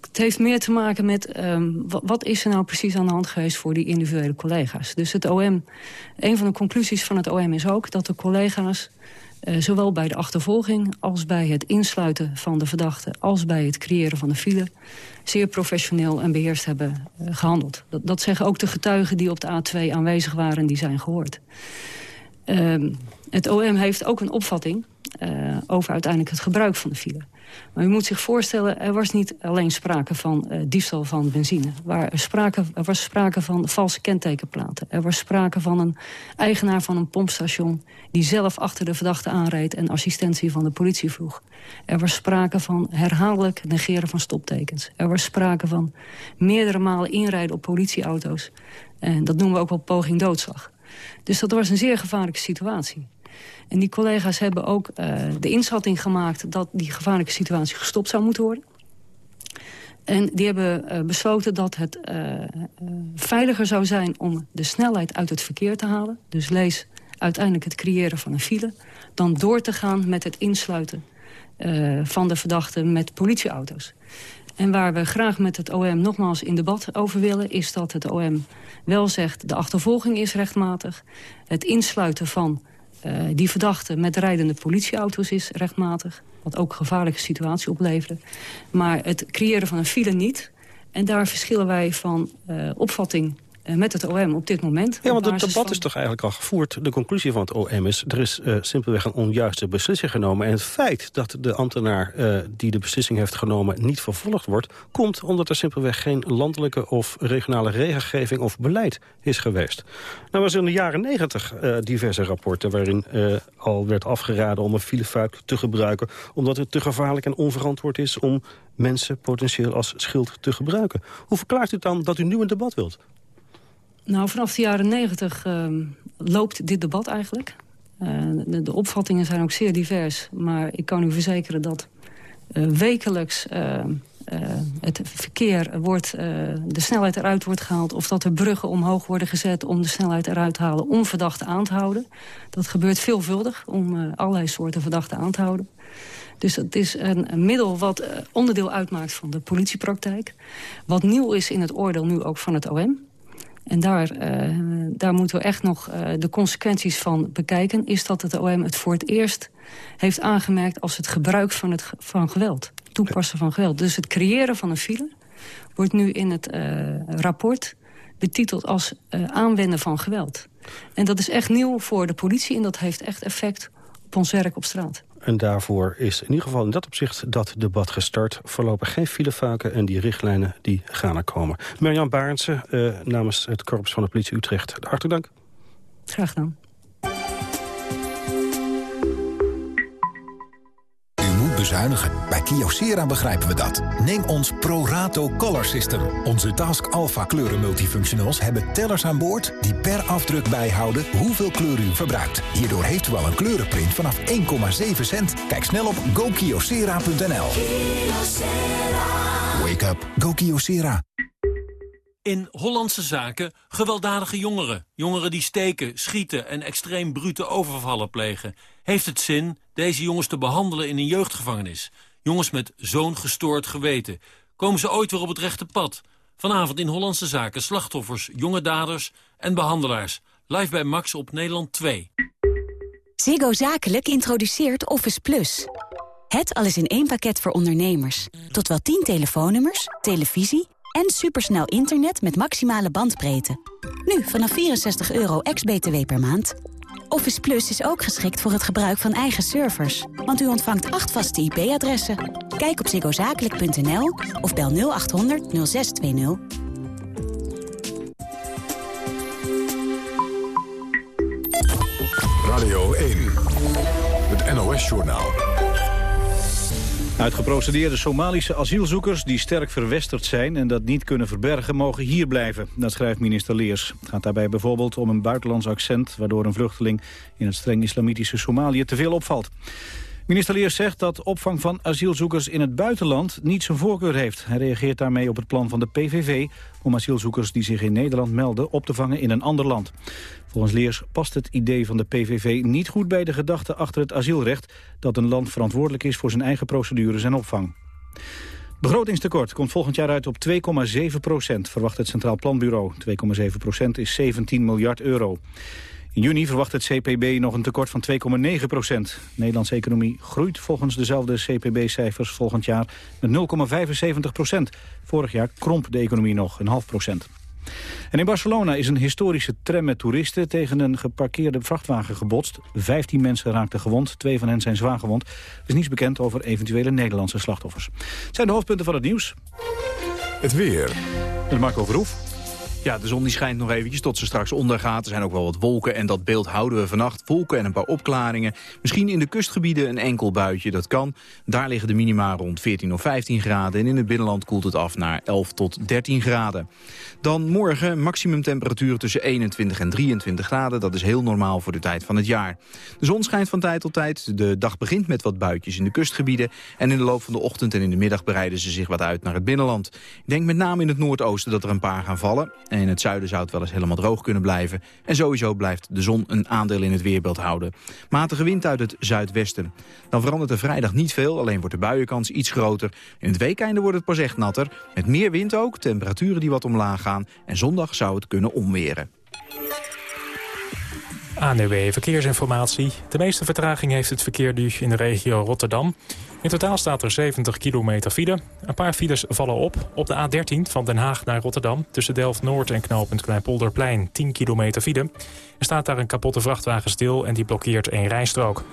het heeft meer te maken met um, wat is er nou precies aan de hand geweest voor die individuele collega's. Dus het OM, een van de conclusies van het OM is ook dat de collega's, uh, zowel bij de achtervolging als bij het insluiten van de verdachte, als bij het creëren van de file, zeer professioneel en beheerst hebben uh, gehandeld. Dat, zeggen ook de getuigen die op de A2 aanwezig waren en die zijn gehoord. Um, het OM heeft ook een opvatting uh, over uiteindelijk het gebruik van de file. Maar u moet zich voorstellen, er was niet alleen sprake van uh, diefstal van benzine. Er, er was sprake van valse kentekenplaten. Er was sprake van een eigenaar van een pompstation... die zelf achter de verdachte aanreed en assistentie van de politie vroeg. Er was sprake van herhaaldelijk negeren van stoptekens. Er was sprake van meerdere malen inrijden op politieauto's. En dat noemen we ook wel poging doodslag. Dus dat was een zeer gevaarlijke situatie. En die collega's hebben ook uh, de inschatting gemaakt... dat die gevaarlijke situatie gestopt zou moeten worden. En die hebben uh, besloten dat het uh, veiliger zou zijn... om de snelheid uit het verkeer te halen. Dus lees uiteindelijk het creëren van een file... dan door te gaan met het insluiten van de verdachten met politieauto's. En waar we graag met het OM nogmaals in debat over willen... is dat het OM wel zegt, de achtervolging is rechtmatig. Het insluiten van die verdachte met rijdende politieauto's is rechtmatig. Wat ook een gevaarlijke situatie opleverde. Maar het creëren van een file niet. En daar verschillen wij van uh, opvatting met het OM op dit moment. Ja, want het debat van... is toch eigenlijk al gevoerd. De conclusie van het OM is, er is uh, simpelweg een onjuiste beslissing genomen. En het feit dat de ambtenaar uh, die de beslissing heeft genomen niet vervolgd wordt... komt omdat er simpelweg geen landelijke of regionale regelgeving of beleid is geweest. Nou was in de jaren negentig diverse rapporten waarin al werd afgeraden om een filefuik te gebruiken... omdat het te gevaarlijk en onverantwoord is om mensen potentieel als schild te gebruiken. Hoe verklaart u dan dat u nu een debat wilt? Nou, vanaf de jaren negentig uh, loopt dit debat eigenlijk. Uh, de, opvattingen zijn ook zeer divers. Maar ik kan u verzekeren dat uh, wekelijks uh, het verkeer wordt, de snelheid eruit wordt gehaald... of dat er bruggen omhoog worden gezet om de snelheid eruit te halen... om verdachten aan te houden. Dat gebeurt veelvuldig om allerlei soorten verdachten aan te houden. Dus het is een middel wat onderdeel uitmaakt van de politiepraktijk. Wat nieuw is in het oordeel nu ook van het OM... En daar, uh, daar moeten we echt nog uh, de consequenties van bekijken. Is dat het OM het voor het eerst heeft aangemerkt... als het gebruik van, het, van geweld. Toepassen van geweld. Dus het creëren van een file wordt nu in het uh, rapport betiteld als aanwenden van geweld. En dat is echt nieuw voor de politie en dat heeft echt effect op ons werk op straat. En daarvoor is in ieder geval in dat opzicht dat debat gestart. Voorlopig geen filevaken en die richtlijnen die gaan er komen. Mirjam Barendse uh, namens het Korps van de Politie Utrecht. Hartelijk dank. Graag gedaan. Bezuinigen. Bij Kyocera begrijpen we dat. Neem ons ProRato Color System. Onze Task Alpha kleuren multifunctionals hebben tellers aan boord... die per afdruk bijhouden hoeveel kleur u verbruikt. Hierdoor heeft u al een kleurenprint vanaf 1,7 cent. Kijk snel op gokyocera.nl. Wake up. Go Kyocera. In Hollandse zaken gewelddadige jongeren. Jongeren die steken, schieten en extreem brute overvallen plegen. Heeft het zin deze jongens te behandelen in een jeugdgevangenis? Jongens met zo'n gestoord geweten. Komen ze ooit weer op het rechte pad? Vanavond in Hollandse zaken slachtoffers, jonge daders en behandelaars. Live bij Max op Nederland 2. Ziggo Zakelijk introduceert Office Plus. Het alles in één pakket voor ondernemers. Tot wel 10 telefoonnummers, televisie en supersnel internet met maximale bandbreedte. Nu vanaf 64 euro ex-BTW per maand. Office Plus is ook geschikt voor het gebruik van eigen servers. Want u ontvangt acht vaste IP-adressen. Kijk op ziggozakelijk.nl of bel 0800 0620. Radio 1. Het NOS-journaal. Uitgeprocedeerde Somalische asielzoekers die sterk verwesterd zijn... en dat niet kunnen verbergen, mogen hier blijven. Dat schrijft minister Leers. Het gaat daarbij bijvoorbeeld om een buitenlands accent... waardoor een vluchteling in het streng islamitische Somalië te veel opvalt. Minister Leers zegt dat opvang van asielzoekers in het buitenland niet zijn voorkeur heeft. Hij reageert daarmee op het plan van de PVV om asielzoekers die zich in Nederland melden op te vangen in een ander land. Volgens Leers past het idee van de PVV niet goed bij de gedachte achter het asielrecht dat een land verantwoordelijk is voor zijn eigen procedures en opvang. Begrotingstekort komt volgend jaar uit op 2,7 procent, verwacht het Centraal Planbureau. 2,7 procent is 17 miljard euro. In juni verwacht het CPB nog een tekort van 2,9 procent. De Nederlandse economie groeit volgens dezelfde CPB-cijfers volgend jaar met 0,75 procent. Vorig jaar kromp de economie nog een half procent. En in Barcelona is een historische tram met toeristen tegen een geparkeerde vrachtwagen gebotst. Vijftien mensen raakten gewond, twee van hen zijn zwaar gewond. Er is niets bekend over eventuele Nederlandse slachtoffers. Het zijn de hoofdpunten van het nieuws. Het weer. Met Marco Verhoef. Ja, de zon die schijnt nog eventjes tot ze straks ondergaat. Er zijn ook wel wat wolken en dat beeld houden we vannacht. Wolken en een paar opklaringen. Misschien in de kustgebieden een enkel buitje, dat kan. Daar liggen de minima rond 14 of 15 graden. En in het binnenland koelt het af naar 11 tot 13 graden. Dan morgen maximumtemperatuur tussen 21 en 23 graden. Dat is heel normaal voor de tijd van het jaar. De zon schijnt van tijd tot tijd. De dag begint met wat buitjes in de kustgebieden. En in de loop van de ochtend en in de middag bereiden ze zich wat uit naar het binnenland. Ik denk met name in het noordoosten dat er een paar gaan vallen. En in het zuiden zou het wel eens helemaal droog kunnen blijven. En sowieso blijft de zon een aandeel in het weerbeeld houden. Matige wind uit het zuidwesten. Dan verandert er vrijdag niet veel, alleen wordt de buienkans iets groter. In het weekeinde wordt het pas echt natter. Met meer wind ook, temperaturen die wat omlaag gaan. En zondag zou het kunnen omweren. ANUW Verkeersinformatie. De meeste vertraging heeft het verkeer nu in de regio Rotterdam. In totaal staat er 70 kilometer file. Een paar files vallen op. Op de A13 van Den Haag naar Rotterdam... tussen Delft-Noord en knooppunt Kleinpolderplein 10 kilometer file. Er staat daar een kapotte vrachtwagen stil en die blokkeert één rijstrook.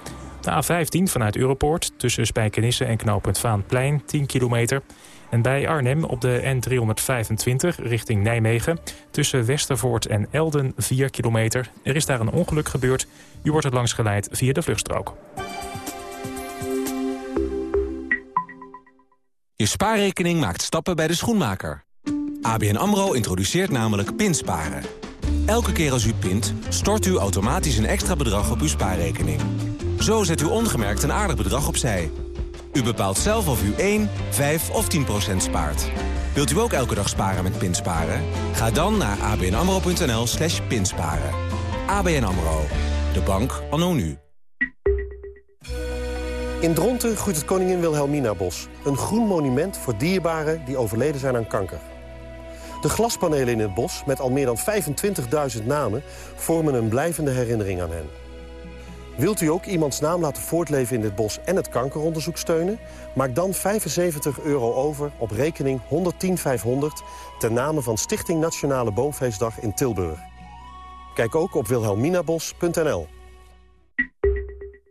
De A15 vanuit Europoort tussen Spijkenisse en knooppunt Vaanplein 10 kilometer... En bij Arnhem op de N325 richting Nijmegen... tussen Westervoort en Elden 4 kilometer. Er is daar een ongeluk gebeurd. U wordt er langs geleid via de vluchtstrook. Je spaarrekening maakt stappen bij de schoenmaker. ABN AMRO introduceert namelijk pinsparen. Elke keer als u pint, stort u automatisch een extra bedrag op uw spaarrekening. Zo zet u ongemerkt een aardig bedrag opzij... U bepaalt zelf of u 1, 5 of 10 procent spaart. Wilt u ook elke dag sparen met Pinsparen? Ga dan naar abnamro.nl slash pinsparen. ABN AMRO. De bank anno nu. In Dronten groeit het Koningin Wilhelmina Bos. Een groen monument voor dierbaren die overleden zijn aan kanker. De glaspanelen in het bos, met al meer dan 25.000 namen... vormen een blijvende herinnering aan hen. Wilt u ook iemands naam laten voortleven in dit bos en het kankeronderzoek steunen? Maak dan 75 euro over op rekening 110500 ten name van Stichting Nationale Boomfeestdag in Tilburg. Kijk ook op wilhelminabos.nl.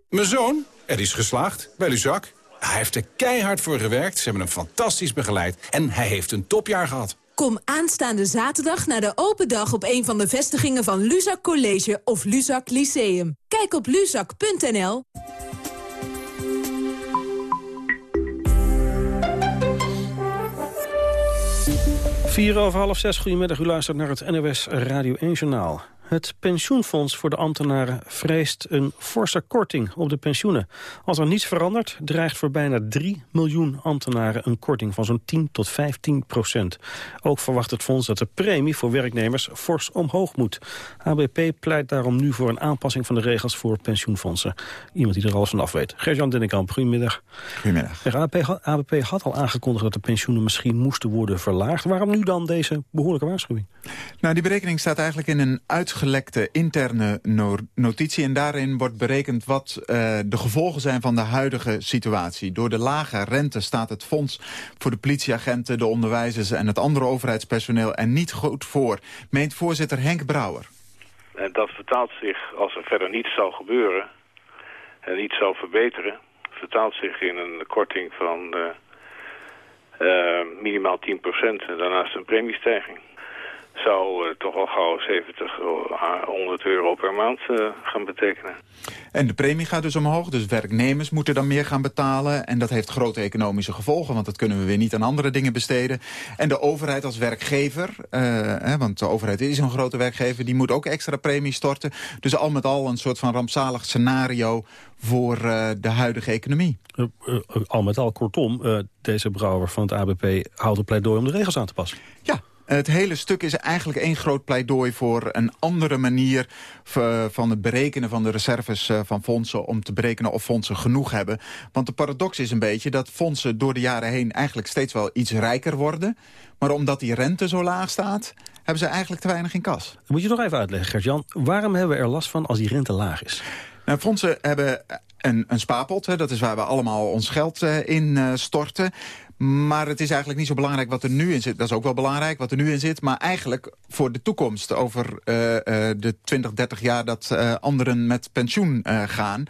Mijn zoon, er is geslaagd bij Luzak. Hij heeft er keihard voor gewerkt, ze hebben hem fantastisch begeleid... en hij heeft een topjaar gehad. Kom aanstaande zaterdag naar de open dag op een van de vestigingen van Luzak College of Luzak Lyceum. Kijk op luzak.nl. Vier over half zes, goedemiddag. U luistert naar het NOS Radio 1 Journaal. Het pensioenfonds voor de ambtenaren vreest een forse korting op de pensioenen. Als er niets verandert, dreigt voor bijna 3 miljoen ambtenaren een korting van zo'n 10 tot 15 procent. Ook verwacht het fonds dat de premie voor werknemers fors omhoog moet. ABP pleit daarom nu voor een aanpassing van de regels voor pensioenfondsen. Iemand die er alles van af weet. Gert-Jan Dennekamp, goedemiddag. Goedemiddag. ABP, had- ABP had al aangekondigd dat de pensioenen misschien moesten worden verlaagd. Waarom nu dan deze behoorlijke waarschuwing? Nou, die berekening staat eigenlijk in een uitgelekte interne no- notitie. En daarin wordt berekend wat eh, de gevolgen zijn van de huidige situatie. Door de lage rente staat het fonds voor de politieagenten, de onderwijzers... en het andere overheidspersoneel er niet goed voor. Meent voorzitter Henk Brouwer. En dat vertaalt zich, als er verder niets zou gebeuren en niets zou verbeteren, vertaalt zich in een korting van eh, eh, minimaal 10% en daarnaast een premiestijging. Zou eh, toch al gauw 70 à 100 euro per maand eh, gaan betekenen. En de premie gaat dus omhoog, dus werknemers moeten dan meer gaan betalen. En dat heeft grote economische gevolgen, want dat kunnen we weer niet aan andere dingen besteden. En de overheid als werkgever, eh, hè, want de overheid is een grote werkgever... die moet ook extra premie storten. Dus al met al een soort van rampzalig scenario voor eh, de huidige economie. Eh, eh, al met al, kortom, eh, deze brouwer van het ABP houdt een pleidooi om de regels aan te passen. Ja, het hele stuk is eigenlijk één groot pleidooi voor een andere manier van het berekenen van de reserves eh, van fondsen om te berekenen of fondsen genoeg hebben. Want de paradox is een beetje dat fondsen door de jaren heen eigenlijk steeds wel iets rijker worden. Maar omdat die rente zo laag staat, hebben ze eigenlijk te weinig in kas. Dat moet je nog even uitleggen, Gert-Jan. Waarom hebben we er last van als die rente laag is? Nou, fondsen hebben een, een spaarpot. Hè, dat is waar we allemaal ons geld eh, in eh, storten. Maar het is eigenlijk niet zo belangrijk wat er nu in zit. Dat is ook wel belangrijk, wat er nu in zit. Maar eigenlijk voor de toekomst, over eh, eh, de 20, 30 jaar... dat eh, anderen met pensioen gaan.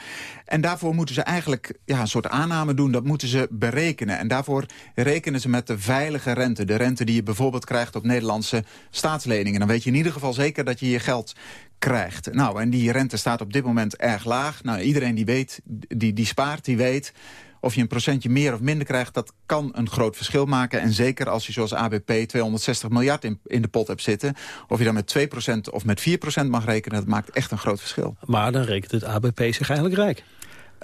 En daarvoor moeten ze eigenlijk ja, een soort aanname doen. Dat moeten ze berekenen. En daarvoor rekenen ze met de veilige rente. De rente die je bijvoorbeeld krijgt op Nederlandse staatsleningen. Dan weet je in ieder geval zeker dat je je geld krijgt. Nou, en die rente staat op dit moment erg laag. Nou, iedereen die weet, die, die spaart, die weet... Of je een procentje meer of minder krijgt, dat kan een groot verschil maken. En zeker als je zoals ABP 260 miljard in, in de pot hebt zitten... of je dan met 2% of met 4% mag rekenen, dat maakt echt een groot verschil. Maar dan rekent het ABP zich eigenlijk rijk.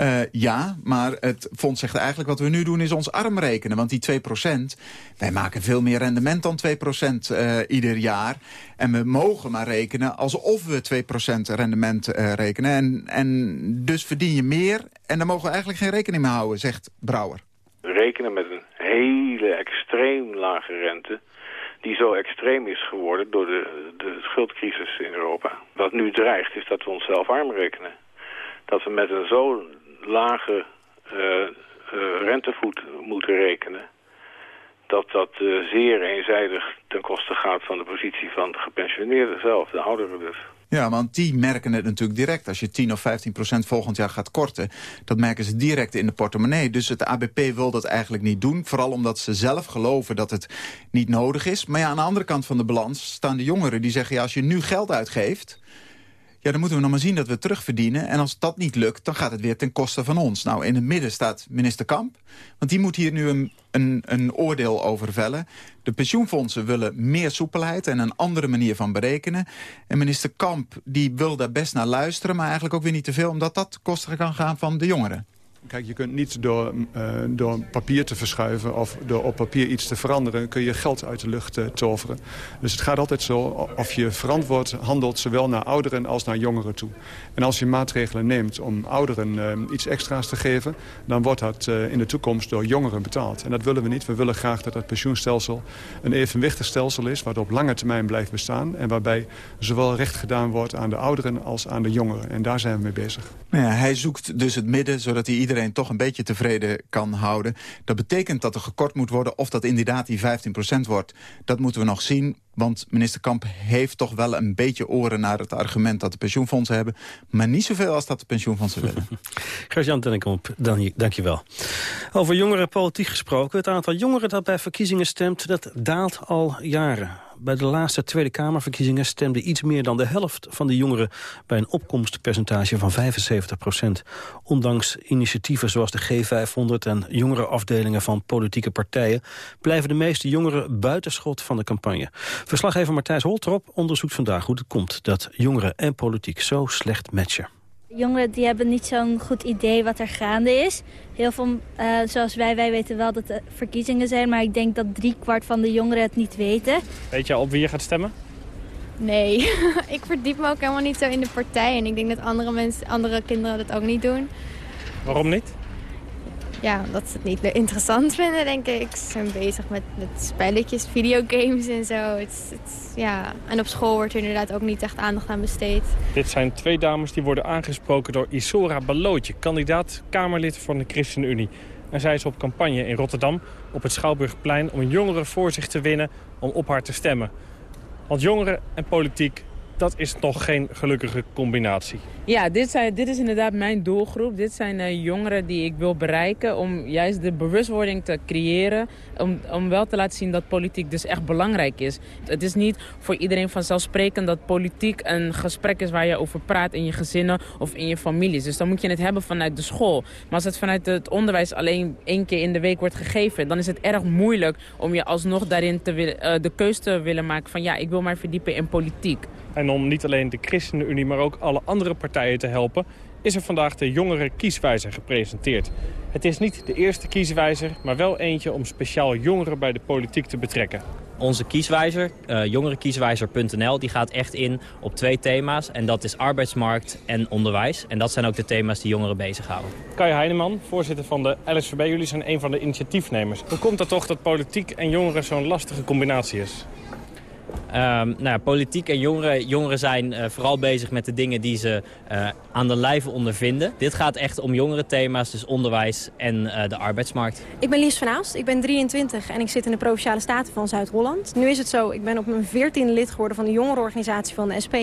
Uh, ja, maar het fonds zegt eigenlijk wat we nu doen is ons arm rekenen. Want die 2%, wij maken veel meer rendement dan 2% uh, ieder jaar. En we mogen maar rekenen alsof we 2% rendement uh, rekenen. En, en dus verdien je meer en daar mogen we eigenlijk geen rekening mee houden, zegt Brouwer. We rekenen met een hele extreem lage rente die zo extreem is geworden door de, de schuldcrisis in Europa. Wat nu dreigt is dat we onszelf arm rekenen. Dat we met een zo lage uh, uh, rentevoet moeten rekenen... dat dat uh, zeer eenzijdig ten koste gaat van de positie van de gepensioneerden zelf, de ouderen dus. Ja, want die merken het natuurlijk direct. Als je 10 of 15 procent volgend jaar gaat korten... dat merken ze direct in de portemonnee. Dus het ABP wil dat eigenlijk niet doen. Vooral omdat ze zelf geloven dat het niet nodig is. Maar ja, aan de andere kant van de balans staan de jongeren die zeggen... ja, als je nu geld uitgeeft... Ja, dan moeten we nog maar zien dat we terugverdienen. En als dat niet lukt, dan gaat het weer ten koste van ons. Nou, in het midden staat minister Kamp. Want die moet hier nu een, een, een oordeel over vellen. De pensioenfondsen willen meer soepelheid en een andere manier van berekenen. En minister Kamp die wil daar best naar luisteren... maar eigenlijk ook weer niet te veel... omdat dat kosten kan gaan van de jongeren. Kijk, je kunt niet door, uh, door papier te verschuiven of door op papier iets te veranderen... kun je geld uit de lucht uh, toveren. Dus het gaat altijd zo of je verantwoord handelt zowel naar ouderen als naar jongeren toe. En als je maatregelen neemt om ouderen uh, iets extra's te geven... dan wordt dat in de toekomst door jongeren betaald. En dat willen we niet. We willen graag dat het pensioenstelsel een evenwichtig stelsel is... wat op lange termijn blijft bestaan... en waarbij zowel recht gedaan wordt aan de ouderen als aan de jongeren. En daar zijn we mee bezig. Nou ja, hij zoekt dus het midden, zodat hij iedereen toch een beetje tevreden kan houden. Dat betekent dat er gekort moet worden of dat inderdaad die 15% wordt. Dat moeten we nog zien, want minister Kamp heeft toch wel een beetje oren naar het argument dat de pensioenfondsen hebben. Maar niet zoveel als dat de pensioenfondsen willen. Gert-Jan Dennekamp, dank je wel. Over jongeren politiek gesproken. Het aantal jongeren dat bij verkiezingen stemt, dat daalt al jaren. Bij de laatste Tweede Kamerverkiezingen stemde iets meer dan de helft van de jongeren bij een opkomstpercentage van 75 procent. Ondanks initiatieven zoals de G500 en jongere afdelingen van politieke partijen blijven de meeste jongeren buitenschot van de campagne. Verslaggever Martijs Holtrop onderzoekt vandaag hoe het komt dat jongeren en politiek zo slecht matchen. Jongeren die hebben niet zo'n goed idee wat er gaande is. Heel veel, uh, zoals wij, wij weten wel dat er verkiezingen zijn... maar ik denk dat driekwart van de jongeren het niet weten. Weet je op wie je gaat stemmen? Nee, ik verdiep me ook helemaal niet zo in de partij. En ik denk dat andere, mensen, andere kinderen dat ook niet doen. Waarom niet? Ja, dat ze het niet interessant vinden, denk ik. Ze zijn bezig met, spelletjes, videogames en zo. Ja. En op school wordt er inderdaad ook niet echt aandacht aan besteed. Dit zijn twee dames die worden aangesproken door Isora Balootje... kandidaat Kamerlid van de ChristenUnie. En zij is op campagne in Rotterdam op het Schouwburgplein... om jongeren voor zich te winnen om op haar te stemmen. Want jongeren en politiek dat is nog geen gelukkige combinatie. Ja, dit, zijn, dit is inderdaad mijn doelgroep. Dit zijn uh, jongeren die ik wil bereiken om juist de bewustwording te creëren. Om, om wel te laten zien dat politiek dus echt belangrijk is. Het is niet voor iedereen vanzelfsprekend dat politiek een gesprek is waar je over praat in je gezinnen of in je families. Dus dan moet je het hebben vanuit de school. Maar als het vanuit het onderwijs alleen één keer in de week wordt gegeven, dan is het erg moeilijk om je alsnog daarin te uh, de keuze te willen maken van ja, ik wil mij verdiepen in politiek. En om niet alleen de ChristenUnie, maar ook alle andere partijen te helpen... is er vandaag de jongere kieswijzer gepresenteerd. Het is niet de eerste kieswijzer, maar wel eentje om speciaal jongeren bij de politiek te betrekken. Onze kieswijzer, uh, jongerenkieswijzer.nl, die gaat echt in op twee thema's. En dat is arbeidsmarkt en onderwijs. En dat zijn ook de thema's die jongeren bezighouden. Kai Heineman, voorzitter van de LSVB. Jullie zijn een van de initiatiefnemers. Hoe komt het toch dat politiek en jongeren zo'n lastige combinatie is? Um, nou politiek en jongeren, jongeren zijn uh, vooral bezig met de dingen die ze uh, aan de lijve ondervinden. Dit gaat echt om jongere thema's, dus onderwijs en uh, de arbeidsmarkt. Ik ben Lies van Aalst, ik ben 23 en ik zit in de Provinciale Staten van Zuid-Holland. Nu is het zo, ik ben op mijn 14e lid geworden van de jongerenorganisatie van de SP.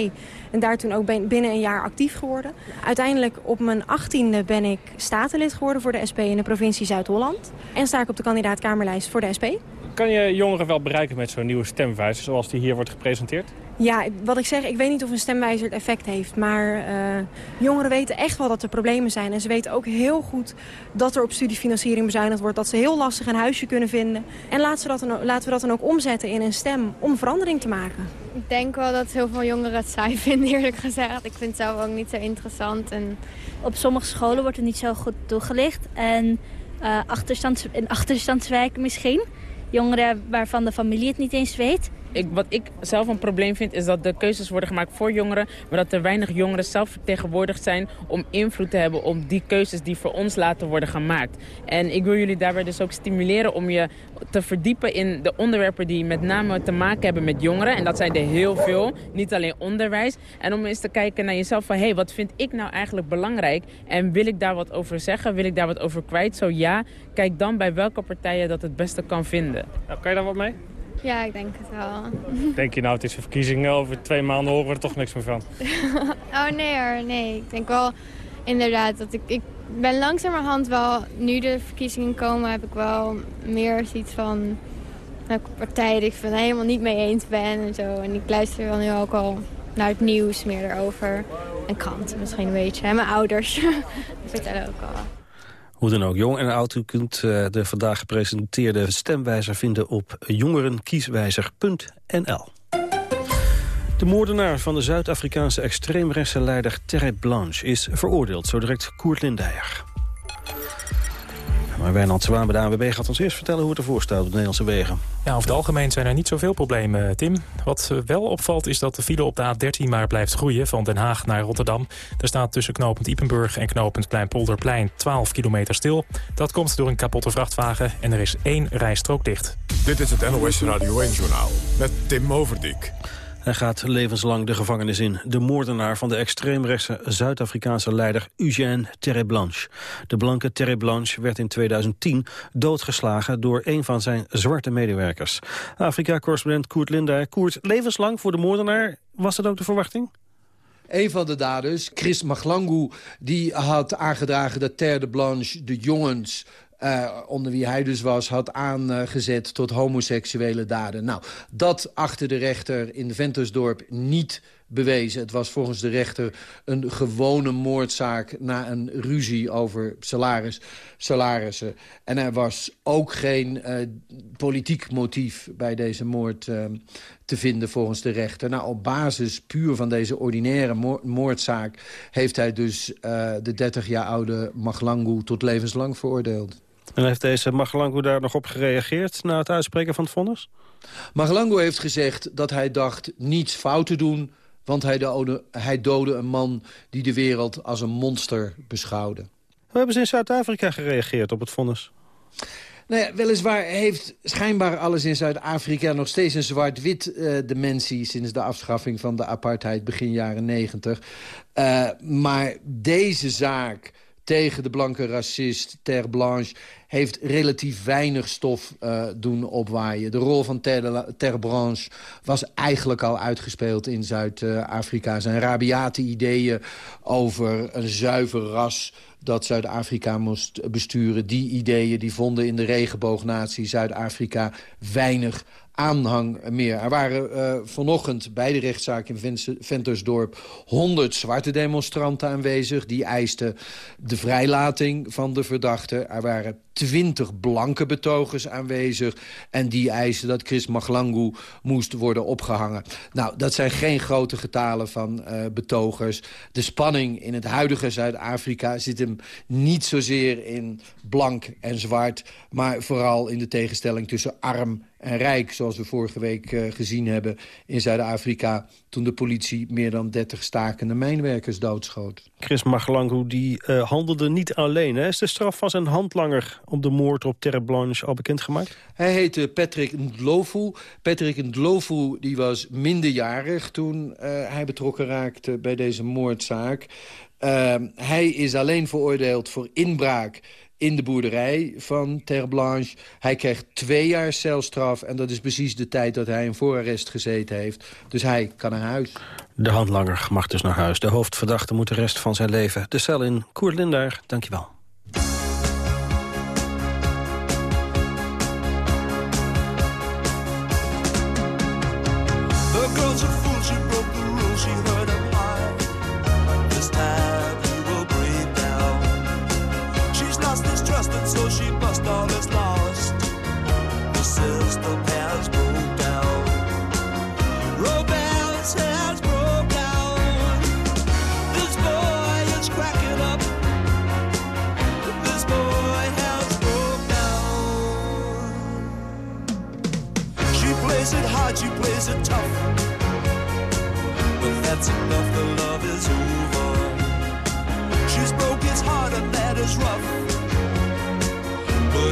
En daar toen ook binnen een jaar actief geworden. Uiteindelijk op mijn 18e ben ik statenlid geworden voor de SP in de provincie Zuid-Holland. En sta ik op de kandidaat-kamerlijst voor de SP. Kan je jongeren wel bereiken met zo'n nieuwe stemwijzer zoals die hier wordt gepresenteerd? Ja, wat ik zeg, ik weet niet of een stemwijzer het effect heeft. Maar uh, jongeren weten echt wel dat er problemen zijn. En ze weten ook heel goed dat er op studiefinanciering bezuinigd wordt. Dat ze heel lastig een huisje kunnen vinden. En laten we dat dan, laten we dat dan ook omzetten in een stem om verandering te maken. Ik denk wel dat heel veel jongeren het saai vinden, eerlijk gezegd. Ik vind het zelf ook niet zo interessant. En... Op sommige scholen wordt het niet zo goed toegelicht. En uh, achterstands, in achterstandswijken misschien jongeren waarvan de familie het niet eens weet. Ik, wat ik zelf een probleem vind is dat de keuzes worden gemaakt voor jongeren... maar dat er weinig jongeren zelf vertegenwoordigd zijn om invloed te hebben... op die keuzes die voor ons laten worden gemaakt. En ik wil jullie daarbij dus ook stimuleren om je te verdiepen in de onderwerpen... die met name te maken hebben met jongeren. En dat zijn er heel veel, niet alleen onderwijs. En om eens te kijken naar jezelf van... hé, hey, wat vind ik nou eigenlijk belangrijk? En wil ik daar wat over zeggen? Wil ik daar wat over kwijt? Zo ja, kijk dan bij welke partij je dat het beste kan vinden. Nou, kan je daar wat mee? Ja, ik denk het wel. Denk je nou, het is een verkiezingen, over twee maanden horen we er toch niks meer van? oh nee hoor, nee. Ik denk wel inderdaad dat ik, ik ben langzamerhand wel, nu de verkiezingen komen, heb ik wel meer zoiets van welke partij ik het helemaal niet mee eens ben en zo. En ik luister wel nu ook al naar het nieuws meer erover. En kranten misschien een beetje. En mijn ouders vertellen ook al. Hoe dan ook, jong en oud, u kunt uh, de vandaag gepresenteerde stemwijzer vinden op jongerenkieswijzer.nl. De moordenaar van de Zuid-Afrikaanse extreemrechtse leider Terre Blanche is veroordeeld, zo direct Koert Lindeyer. Maar Wijnand Zwaan bij de ANWB gaat ons eerst vertellen hoe het ervoor staat op de Nederlandse wegen. Ja, over het algemeen zijn er niet zoveel problemen, Tim. Wat eh, wel opvalt is dat de file op de A13 maar blijft groeien van Den Haag naar Rotterdam. Er staat tussen knooppunt Ipenburg en knooppunt Kleinpolderplein 12 kilometer stil. Dat komt door een kapotte vrachtwagen en er is één rijstrook dicht. Dit is het NOS Radio 1-journaal met Tim Overdijk. Hij gaat levenslang de gevangenis in. De moordenaar van de extreemrechtse Zuid-Afrikaanse leider Eugène Terreblanche. De blanke Terreblanche werd in 2010 doodgeslagen door een van zijn zwarte medewerkers. Afrika-correspondent Koert Linda. Koert, levenslang voor de moordenaar. Was dat ook de verwachting? Een van de daders, Chris Maglangu, die had aangedragen dat Terre de Blanche de jongens onder wie hij dus was, had aangezet tot homoseksuele daden. Nou, dat achter de rechter in Ventersdorp niet bewezen. Het was volgens de rechter een gewone moordzaak... na een ruzie over salaris, salarissen. En er was ook geen uh, politiek motief bij deze moord uh, te vinden volgens de rechter. Nou, op basis puur van deze ordinaire moordzaak... heeft hij dus de 30 jaar oude Maglangu tot levenslang veroordeeld. En heeft deze Maglangu daar nog op gereageerd... na het uitspreken van het vonnis? Maglangu heeft gezegd dat hij dacht niets fout te doen want hij doodde, hij doodde een man die de wereld als een monster beschouwde. Hoe hebben ze in Zuid-Afrika gereageerd op het vonnis? Nou ja, weliswaar heeft schijnbaar alles in Zuid-Afrika nog steeds een zwart-wit uh, dimensie... sinds de afschaffing van de apartheid begin jaren negentig. Uh, maar deze zaak tegen de blanke racist Ter Blanche heeft relatief weinig stof uh, doen opwaaien. De rol van Ter, Ter Blanche was eigenlijk al uitgespeeld in Zuid-Afrika. Zijn rabiate ideeën over een zuiver ras dat Zuid-Afrika moest besturen. Die ideeën die vonden in de regenboognatie Zuid-Afrika weinig aanhang meer. Er waren uh, vanochtend bij de rechtszaak in Ventersdorp... 100 zwarte demonstranten aanwezig. Die eisten de vrijlating van de verdachte. Er waren twintig blanke betogers aanwezig. En die eisen dat Chris Maglangu moest worden opgehangen. Nou, dat zijn geen grote getalen van uh, betogers. De spanning in het huidige Zuid-Afrika zit hem niet zozeer in blank en zwart... maar vooral in de tegenstelling tussen arm en rijk... zoals we vorige week uh, gezien hebben in Zuid-Afrika... toen de politie meer dan 30 stakende mijnwerkers doodschoot. Chris Maglangu die, uh, handelde niet alleen. Hè? Is de straf van zijn handlanger op de moord op Terre Blanche al bekendgemaakt? Hij heette Patrick Ndlovu. Patrick Ndlovu die was minderjarig toen uh, hij betrokken raakte bij deze moordzaak. Uh, hij is alleen veroordeeld voor inbraak in de boerderij van Terre Blanche. Hij krijgt twee jaar celstraf en dat is precies de tijd dat hij in voorarrest gezeten heeft. Dus hij kan naar huis. De handlanger mag dus naar huis. De hoofdverdachte moet de rest van zijn leven de cel in. Koer Lindaar, dankjewel. and so she must all is lost. The system has broke down. Romance has broke down. This boy is cracking up. This boy has broke down. She plays it hard, she plays it tough. But that's enough, the love is over. She's broke, his heart, and that is rough. My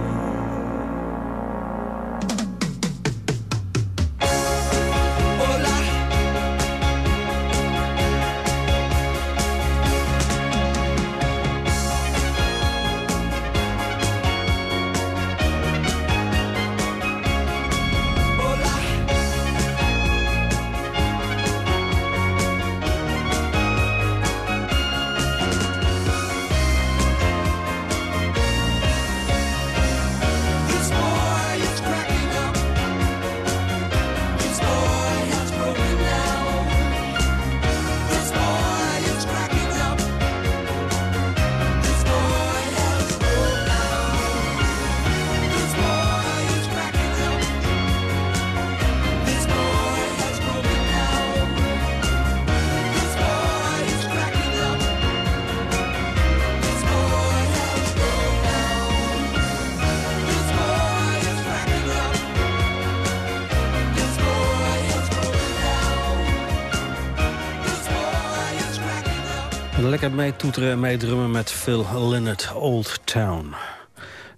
Lekker meetoeteren en meedrummen met Phil Lynott, Old Town.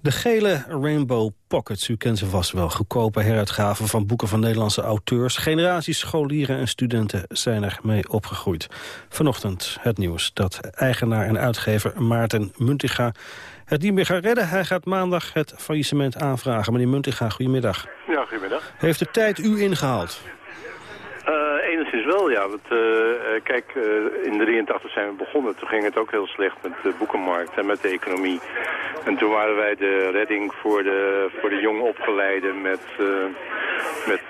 De gele Rainbow Pockets, u kent ze vast wel. Goedkope heruitgaven van boeken van Nederlandse auteurs. Generaties scholieren en studenten zijn er mee opgegroeid. Vanochtend het nieuws dat eigenaar en uitgever Maarten Muntiga het niet meer gaat redden. Hij gaat maandag het faillissement aanvragen. Meneer Muntiga, goedemiddag. Ja, goedemiddag. Heeft de tijd u ingehaald? Enigszins wel, ja. Want, uh, kijk, uh, in de 83 zijn we begonnen. Toen ging het ook heel slecht met de boekenmarkt en met de economie. En toen waren wij de redding voor de, voor de jong opgeleiden met, met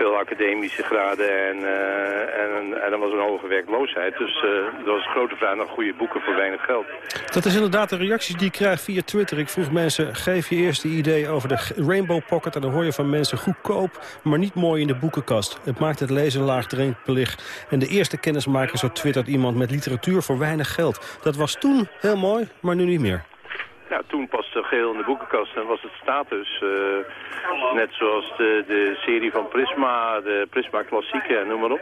veel academische graden en, uh, en, en er was een hoge werkloosheid. Dus uh, er was een grote vraag naar goede boeken voor weinig geld. Dat is inderdaad de reacties die ik krijg via Twitter. Ik vroeg mensen, geef je eerst die idee over de Rainbow Pocket... en dan hoor je van mensen goedkoop, maar niet mooi in de boekenkast. Het maakt het lezen laagdrempelig. En de eerste kennismaker, zo twittert iemand, met literatuur voor weinig geld. Dat was toen heel mooi, maar nu niet meer. Ja, toen paste geel in de boekenkast en was het status. Uh, net zoals de, de serie van Prisma, de Prisma Klassieke, noem maar op.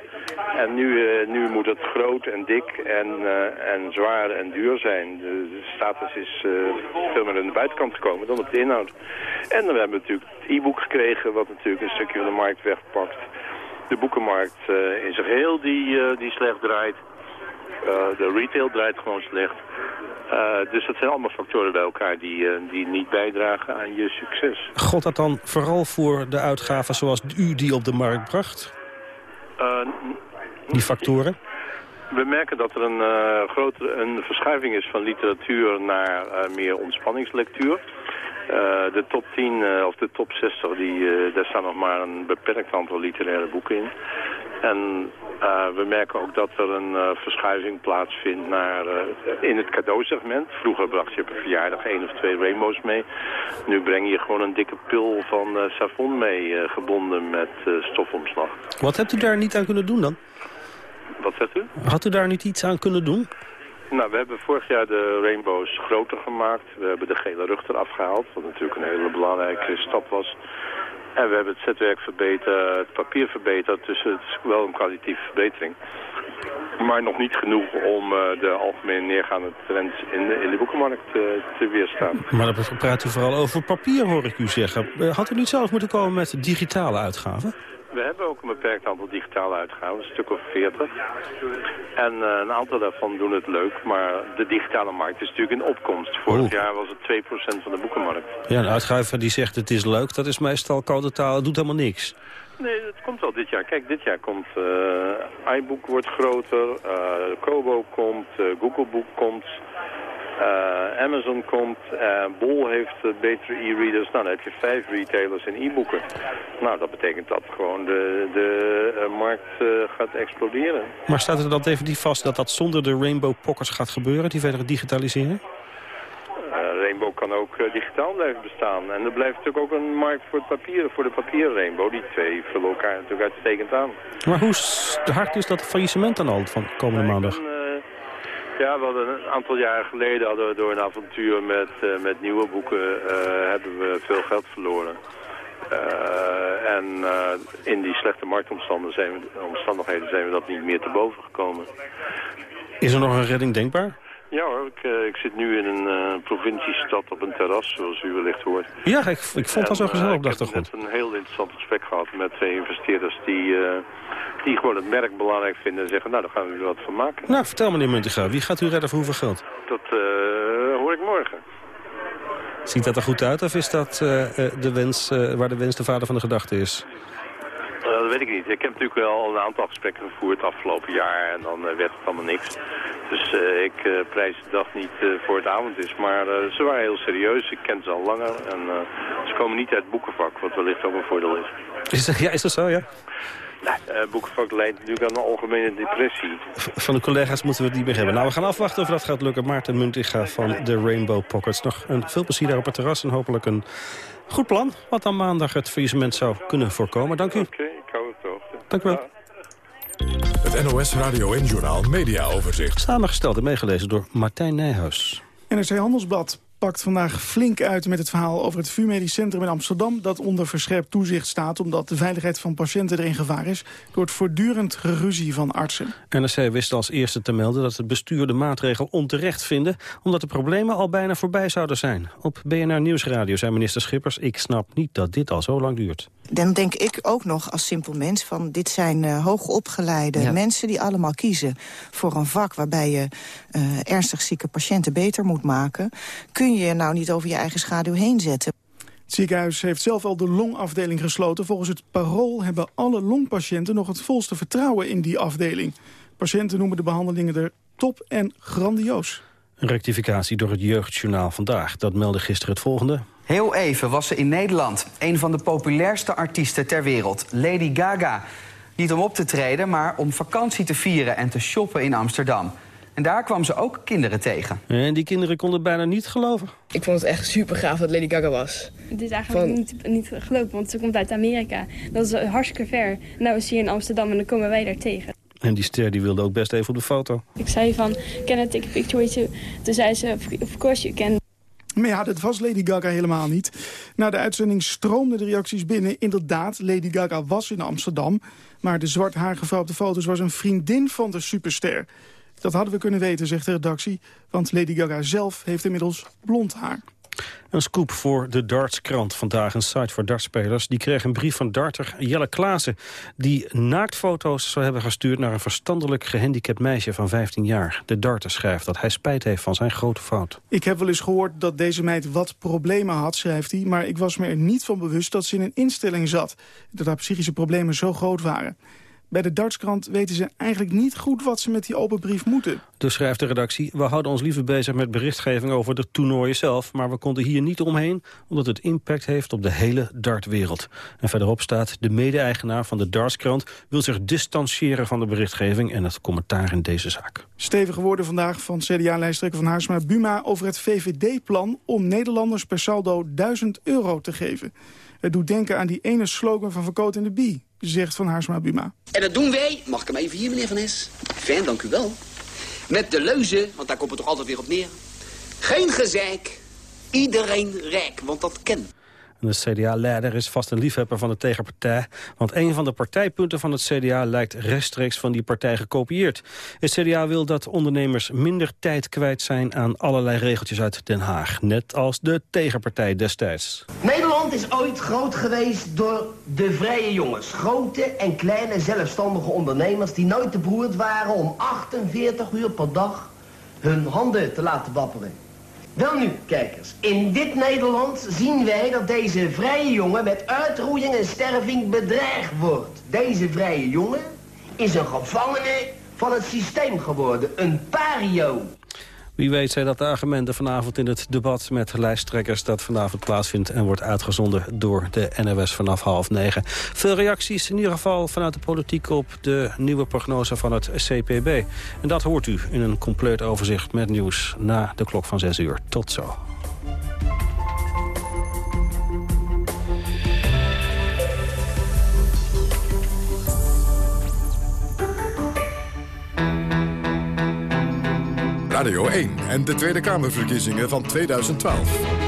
En nu, uh, nu moet het groot en dik en, uh, en zwaar en duur zijn. De, de status is veel meer aan de buitenkant gekomen dan op de inhoud. En dan hebben we natuurlijk het e-book gekregen, wat natuurlijk een stukje van de markt wegpakt. De boekenmarkt in zijn geheel die, die slecht draait. de retail draait gewoon slecht. Uh, dus dat zijn allemaal factoren bij elkaar die, uh, die niet bijdragen aan je succes. God dat dan vooral voor de uitgaven zoals u die op de markt bracht? Uh, die factoren? We merken dat er een, grotere, een verschuiving is van literatuur naar meer ontspanningslectuur. De top 10 of de top 60, die, daar staan nog maar een beperkt aantal literaire boeken in. En we merken ook dat er een verschuiving plaatsvindt naar, in het cadeausegment. Vroeger bracht je op een verjaardag één of twee rainbows mee. Nu breng je gewoon een dikke pil van savon mee, gebonden met stofomslag. Wat hebt u daar niet aan kunnen doen dan? Wat zegt u? Had u daar niet iets aan kunnen doen? Nou, we hebben vorig jaar de rainbows groter gemaakt. We hebben de gele rug eraf gehaald, wat natuurlijk een hele belangrijke stap was. En we hebben het zetwerk verbeterd, het papier verbeterd, dus het is wel een kwalitatieve verbetering. Maar nog niet genoeg om uh, de algemene neergaande trends in de, in de boekenmarkt uh, te weerstaan. Maar dan praat u vooral over papier, hoor ik u zeggen. Eh, had u niet zelf moeten komen met digitale uitgaven? We hebben ook een beperkt aantal digitale uitgaven, een stuk of 40. En uh, een aantal daarvan doen het leuk, maar de digitale markt is natuurlijk in opkomst. Vorig Oeh. jaar was het 2% van de boekenmarkt. Ja, een uitgever die zegt het is leuk, dat is meestal koude taal, doet helemaal niks. Nee, dat komt wel dit jaar. Kijk, dit jaar komt uh, iBook wordt groter, uh, Kobo komt, Google Book komt... Uh, Amazon komt, uh, Bol heeft uh, betere e-readers. Nou, dan heb je vijf retailers in e-boeken. Nou, dat betekent dat gewoon de, de markt gaat exploderen. Maar staat er dan definitief vast dat dat zonder de Rainbow Pockets gaat gebeuren, die verdere digitaliseren? Rainbow kan ook digitaal blijven bestaan. En er blijft natuurlijk ook een markt voor, het papier, voor de papieren Rainbow. Die twee vullen elkaar natuurlijk uitstekend aan. Maar hoe hard is dat faillissement dan al van komende maandag? Ja, we hadden een aantal jaren geleden hadden we door een avontuur met, uh, met nieuwe boeken uh, hebben we veel geld verloren. Uh, en in die slechte marktomstandigheden zijn, we, omstandigheden zijn we dat niet meer te boven gekomen. Is er nog een redding denkbaar? Ja hoor, ik, ik zit nu in een provinciestad op een terras, zoals u wellicht hoort. Ja, ik, ik vond dat zo gezellig op de achtergrond. Ik heb net een heel interessant gesprek gehad met twee investeerders die die gewoon het merk belangrijk vinden en zeggen, nou, daar gaan we wat van maken. Nou, vertel meneer Muntiga, wie gaat u redden voor hoeveel geld? Dat hoor ik morgen. Ziet dat er goed uit of is dat de wens, waar de wens de vader van de gedachte is? Dat weet ik niet. Ik heb natuurlijk wel een aantal gesprekken gevoerd afgelopen jaar en dan werd het allemaal niks. Dus ik prijs de dag niet voor het avond is. Maar ze waren heel serieus. Ik ken ze al langer. En ze komen niet uit het boekenvak, wat wellicht ook een voordeel is. Is dat, ja, is dat zo, ja? Nou, uh, boekenvak leidt natuurlijk aan een algemene depressie. Van de collega's moeten we het niet meer hebben. Nou, we gaan afwachten of dat gaat lukken. Maarten Muntiga van de Rainbow Pockets. Nog een veel plezier daar op het terras en hopelijk een goed plan... wat dan maandag het faillissement zou kunnen voorkomen. Dank u. Oké, okay, ik hou het hoogte. Dank u wel. Het NOS Radio en Journaal Media Overzicht. Samengesteld en meegelezen door Martijn Nijhuis. NRC Handelsblad. Pakt vandaag flink uit met het verhaal over het VU Medisch Centrum in Amsterdam... dat onder verscherpt toezicht staat omdat de veiligheid van patiënten er in gevaar is... door het voortdurend geruzie van artsen. NRC wist als eerste te melden dat het bestuur de maatregel onterecht vinden... omdat de problemen al bijna voorbij zouden zijn. Op BNR Nieuwsradio zei minister Schippers... ik snap niet dat dit al zo lang duurt. Dan denk ik ook nog als simpel mens van dit zijn uh, hoogopgeleide mensen die allemaal kiezen voor een vak waarbij je uh, ernstig zieke patiënten beter moet maken. Kun je nou niet over je eigen schaduw heen zetten. Het ziekenhuis heeft zelf al de longafdeling gesloten. Volgens het parool hebben alle longpatiënten nog het volste vertrouwen in die afdeling. Patiënten noemen de behandelingen er top en grandioos. Een rectificatie door het Jeugdjournaal vandaag. Dat meldde gisteren het volgende. Heel even was ze in Nederland. Een van de populairste artiesten ter wereld, Lady Gaga. Niet om op te treden, maar om vakantie te vieren en te shoppen in Amsterdam. En daar kwam ze ook kinderen tegen. En die kinderen konden bijna niet geloven. Ik vond het echt super gaaf dat Lady Gaga was. Het is eigenlijk niet, niet gelopen, want ze komt uit Amerika. Dat is hartstikke ver. Nou is hier in Amsterdam en dan komen wij daar tegen. En die ster die wilde ook best even op de foto. Ik zei van, can I take a picture with you? Toen zei ze, of course you can. Maar ja, dat was Lady Gaga helemaal niet. Na de uitzending stroomden de reacties binnen. Inderdaad, Lady Gaga was in Amsterdam. Maar de zwartharige vrouw op de foto's was een vriendin van de superster. Dat hadden we kunnen weten, zegt de redactie. Want Lady Gaga zelf heeft inmiddels blond haar. Een scoop voor de Dartskrant vandaag, een site voor dartspelers. Die kreeg een brief van darter Jelle Klaassen... die naaktfoto's zou hebben gestuurd naar een verstandelijk gehandicapt meisje van 15 jaar. De darter schrijft dat hij spijt heeft van zijn grote fout. Ik heb wel eens gehoord dat deze meid wat problemen had, schrijft hij... maar ik was me er niet van bewust dat ze in een instelling zat. Dat haar psychische problemen zo groot waren. Bij de Dartskrant weten ze eigenlijk niet goed wat ze met die open brief moeten. Dus schrijft de redactie, we houden ons liever bezig met berichtgeving over de toernooien zelf, maar we konden hier niet omheen, omdat het impact heeft op de hele dartwereld. En verderop staat, de mede-eigenaar van de Dartskrant wil zich distancieren van de berichtgeving en het commentaar in deze zaak. Stevige woorden vandaag van CDA-lijsttrekker van Haarsma Buma over het VVD-plan om Nederlanders per saldo 1000 euro te geven. Het doet denken aan die ene slogan van Verkoot in de Bie, zegt Van Haarsma Buma. En dat doen wij, mag ik hem even hier, meneer Van Es? Fijn, dank u wel. Met de leuze, want daar komt het toch altijd weer op neer. Geen gezeik, iedereen rijk, want dat ken. De CDA-leider is vast een liefhebber van de tegenpartij. Want een van de partijpunten van het CDA lijkt rechtstreeks van die partij gekopieerd. Het CDA wil dat ondernemers minder tijd kwijt zijn aan allerlei regeltjes uit Den Haag. Net als de tegenpartij destijds. Nederland is ooit groot geweest door de vrije jongens. Grote en kleine zelfstandige ondernemers die nooit te beroerd waren om 48 uur per dag hun handen te laten wapperen. Wel nu, kijkers, in dit Nederland zien wij dat deze vrije jongen met uitroeiing en sterving bedreigd wordt. Deze vrije jongen is een gevangene van het systeem geworden, een pario. Wie weet zijn dat de argumenten vanavond in het debat met lijsttrekkers... dat vanavond plaatsvindt en wordt uitgezonden door de NOS vanaf half negen. Veel reacties in ieder geval vanuit de politiek op de nieuwe prognose van het CPB. En dat hoort u in een compleet overzicht met nieuws na de klok van zes uur. Tot zo. Radio 1 en de Tweede Kamerverkiezingen van 2012.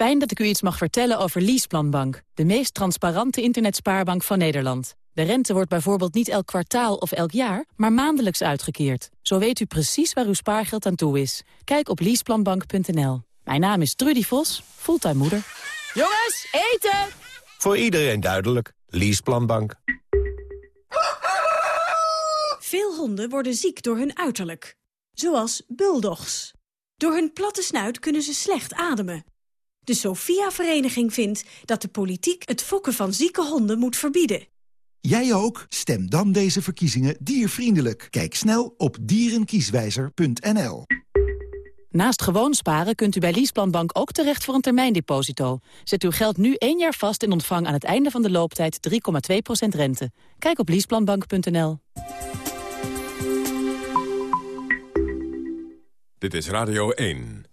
Fijn dat ik u iets mag vertellen over Leaseplanbank, de meest transparante internetspaarbank van Nederland. De rente wordt bijvoorbeeld niet elk kwartaal of elk jaar, maar maandelijks uitgekeerd. Zo weet u precies waar uw spaargeld aan toe is. Kijk op leaseplanbank.nl. Mijn naam is Trudy Vos, fulltime moeder. Jongens, eten! Voor iedereen duidelijk. Leaseplanbank. Veel honden worden ziek door hun uiterlijk. Zoals bulldogs. Door hun platte snuit kunnen ze slecht ademen. De Sophia-vereniging vindt dat de politiek het fokken van zieke honden moet verbieden. Jij ook? Stem dan deze verkiezingen diervriendelijk. Kijk snel op dierenkieswijzer.nl. Naast gewoon sparen kunt u bij Leaseplanbank ook terecht voor een termijndeposito. Zet uw geld nu één jaar vast en ontvang aan het einde van de looptijd 3,2% rente. Kijk op leaseplanbank.nl. Dit is Radio 1.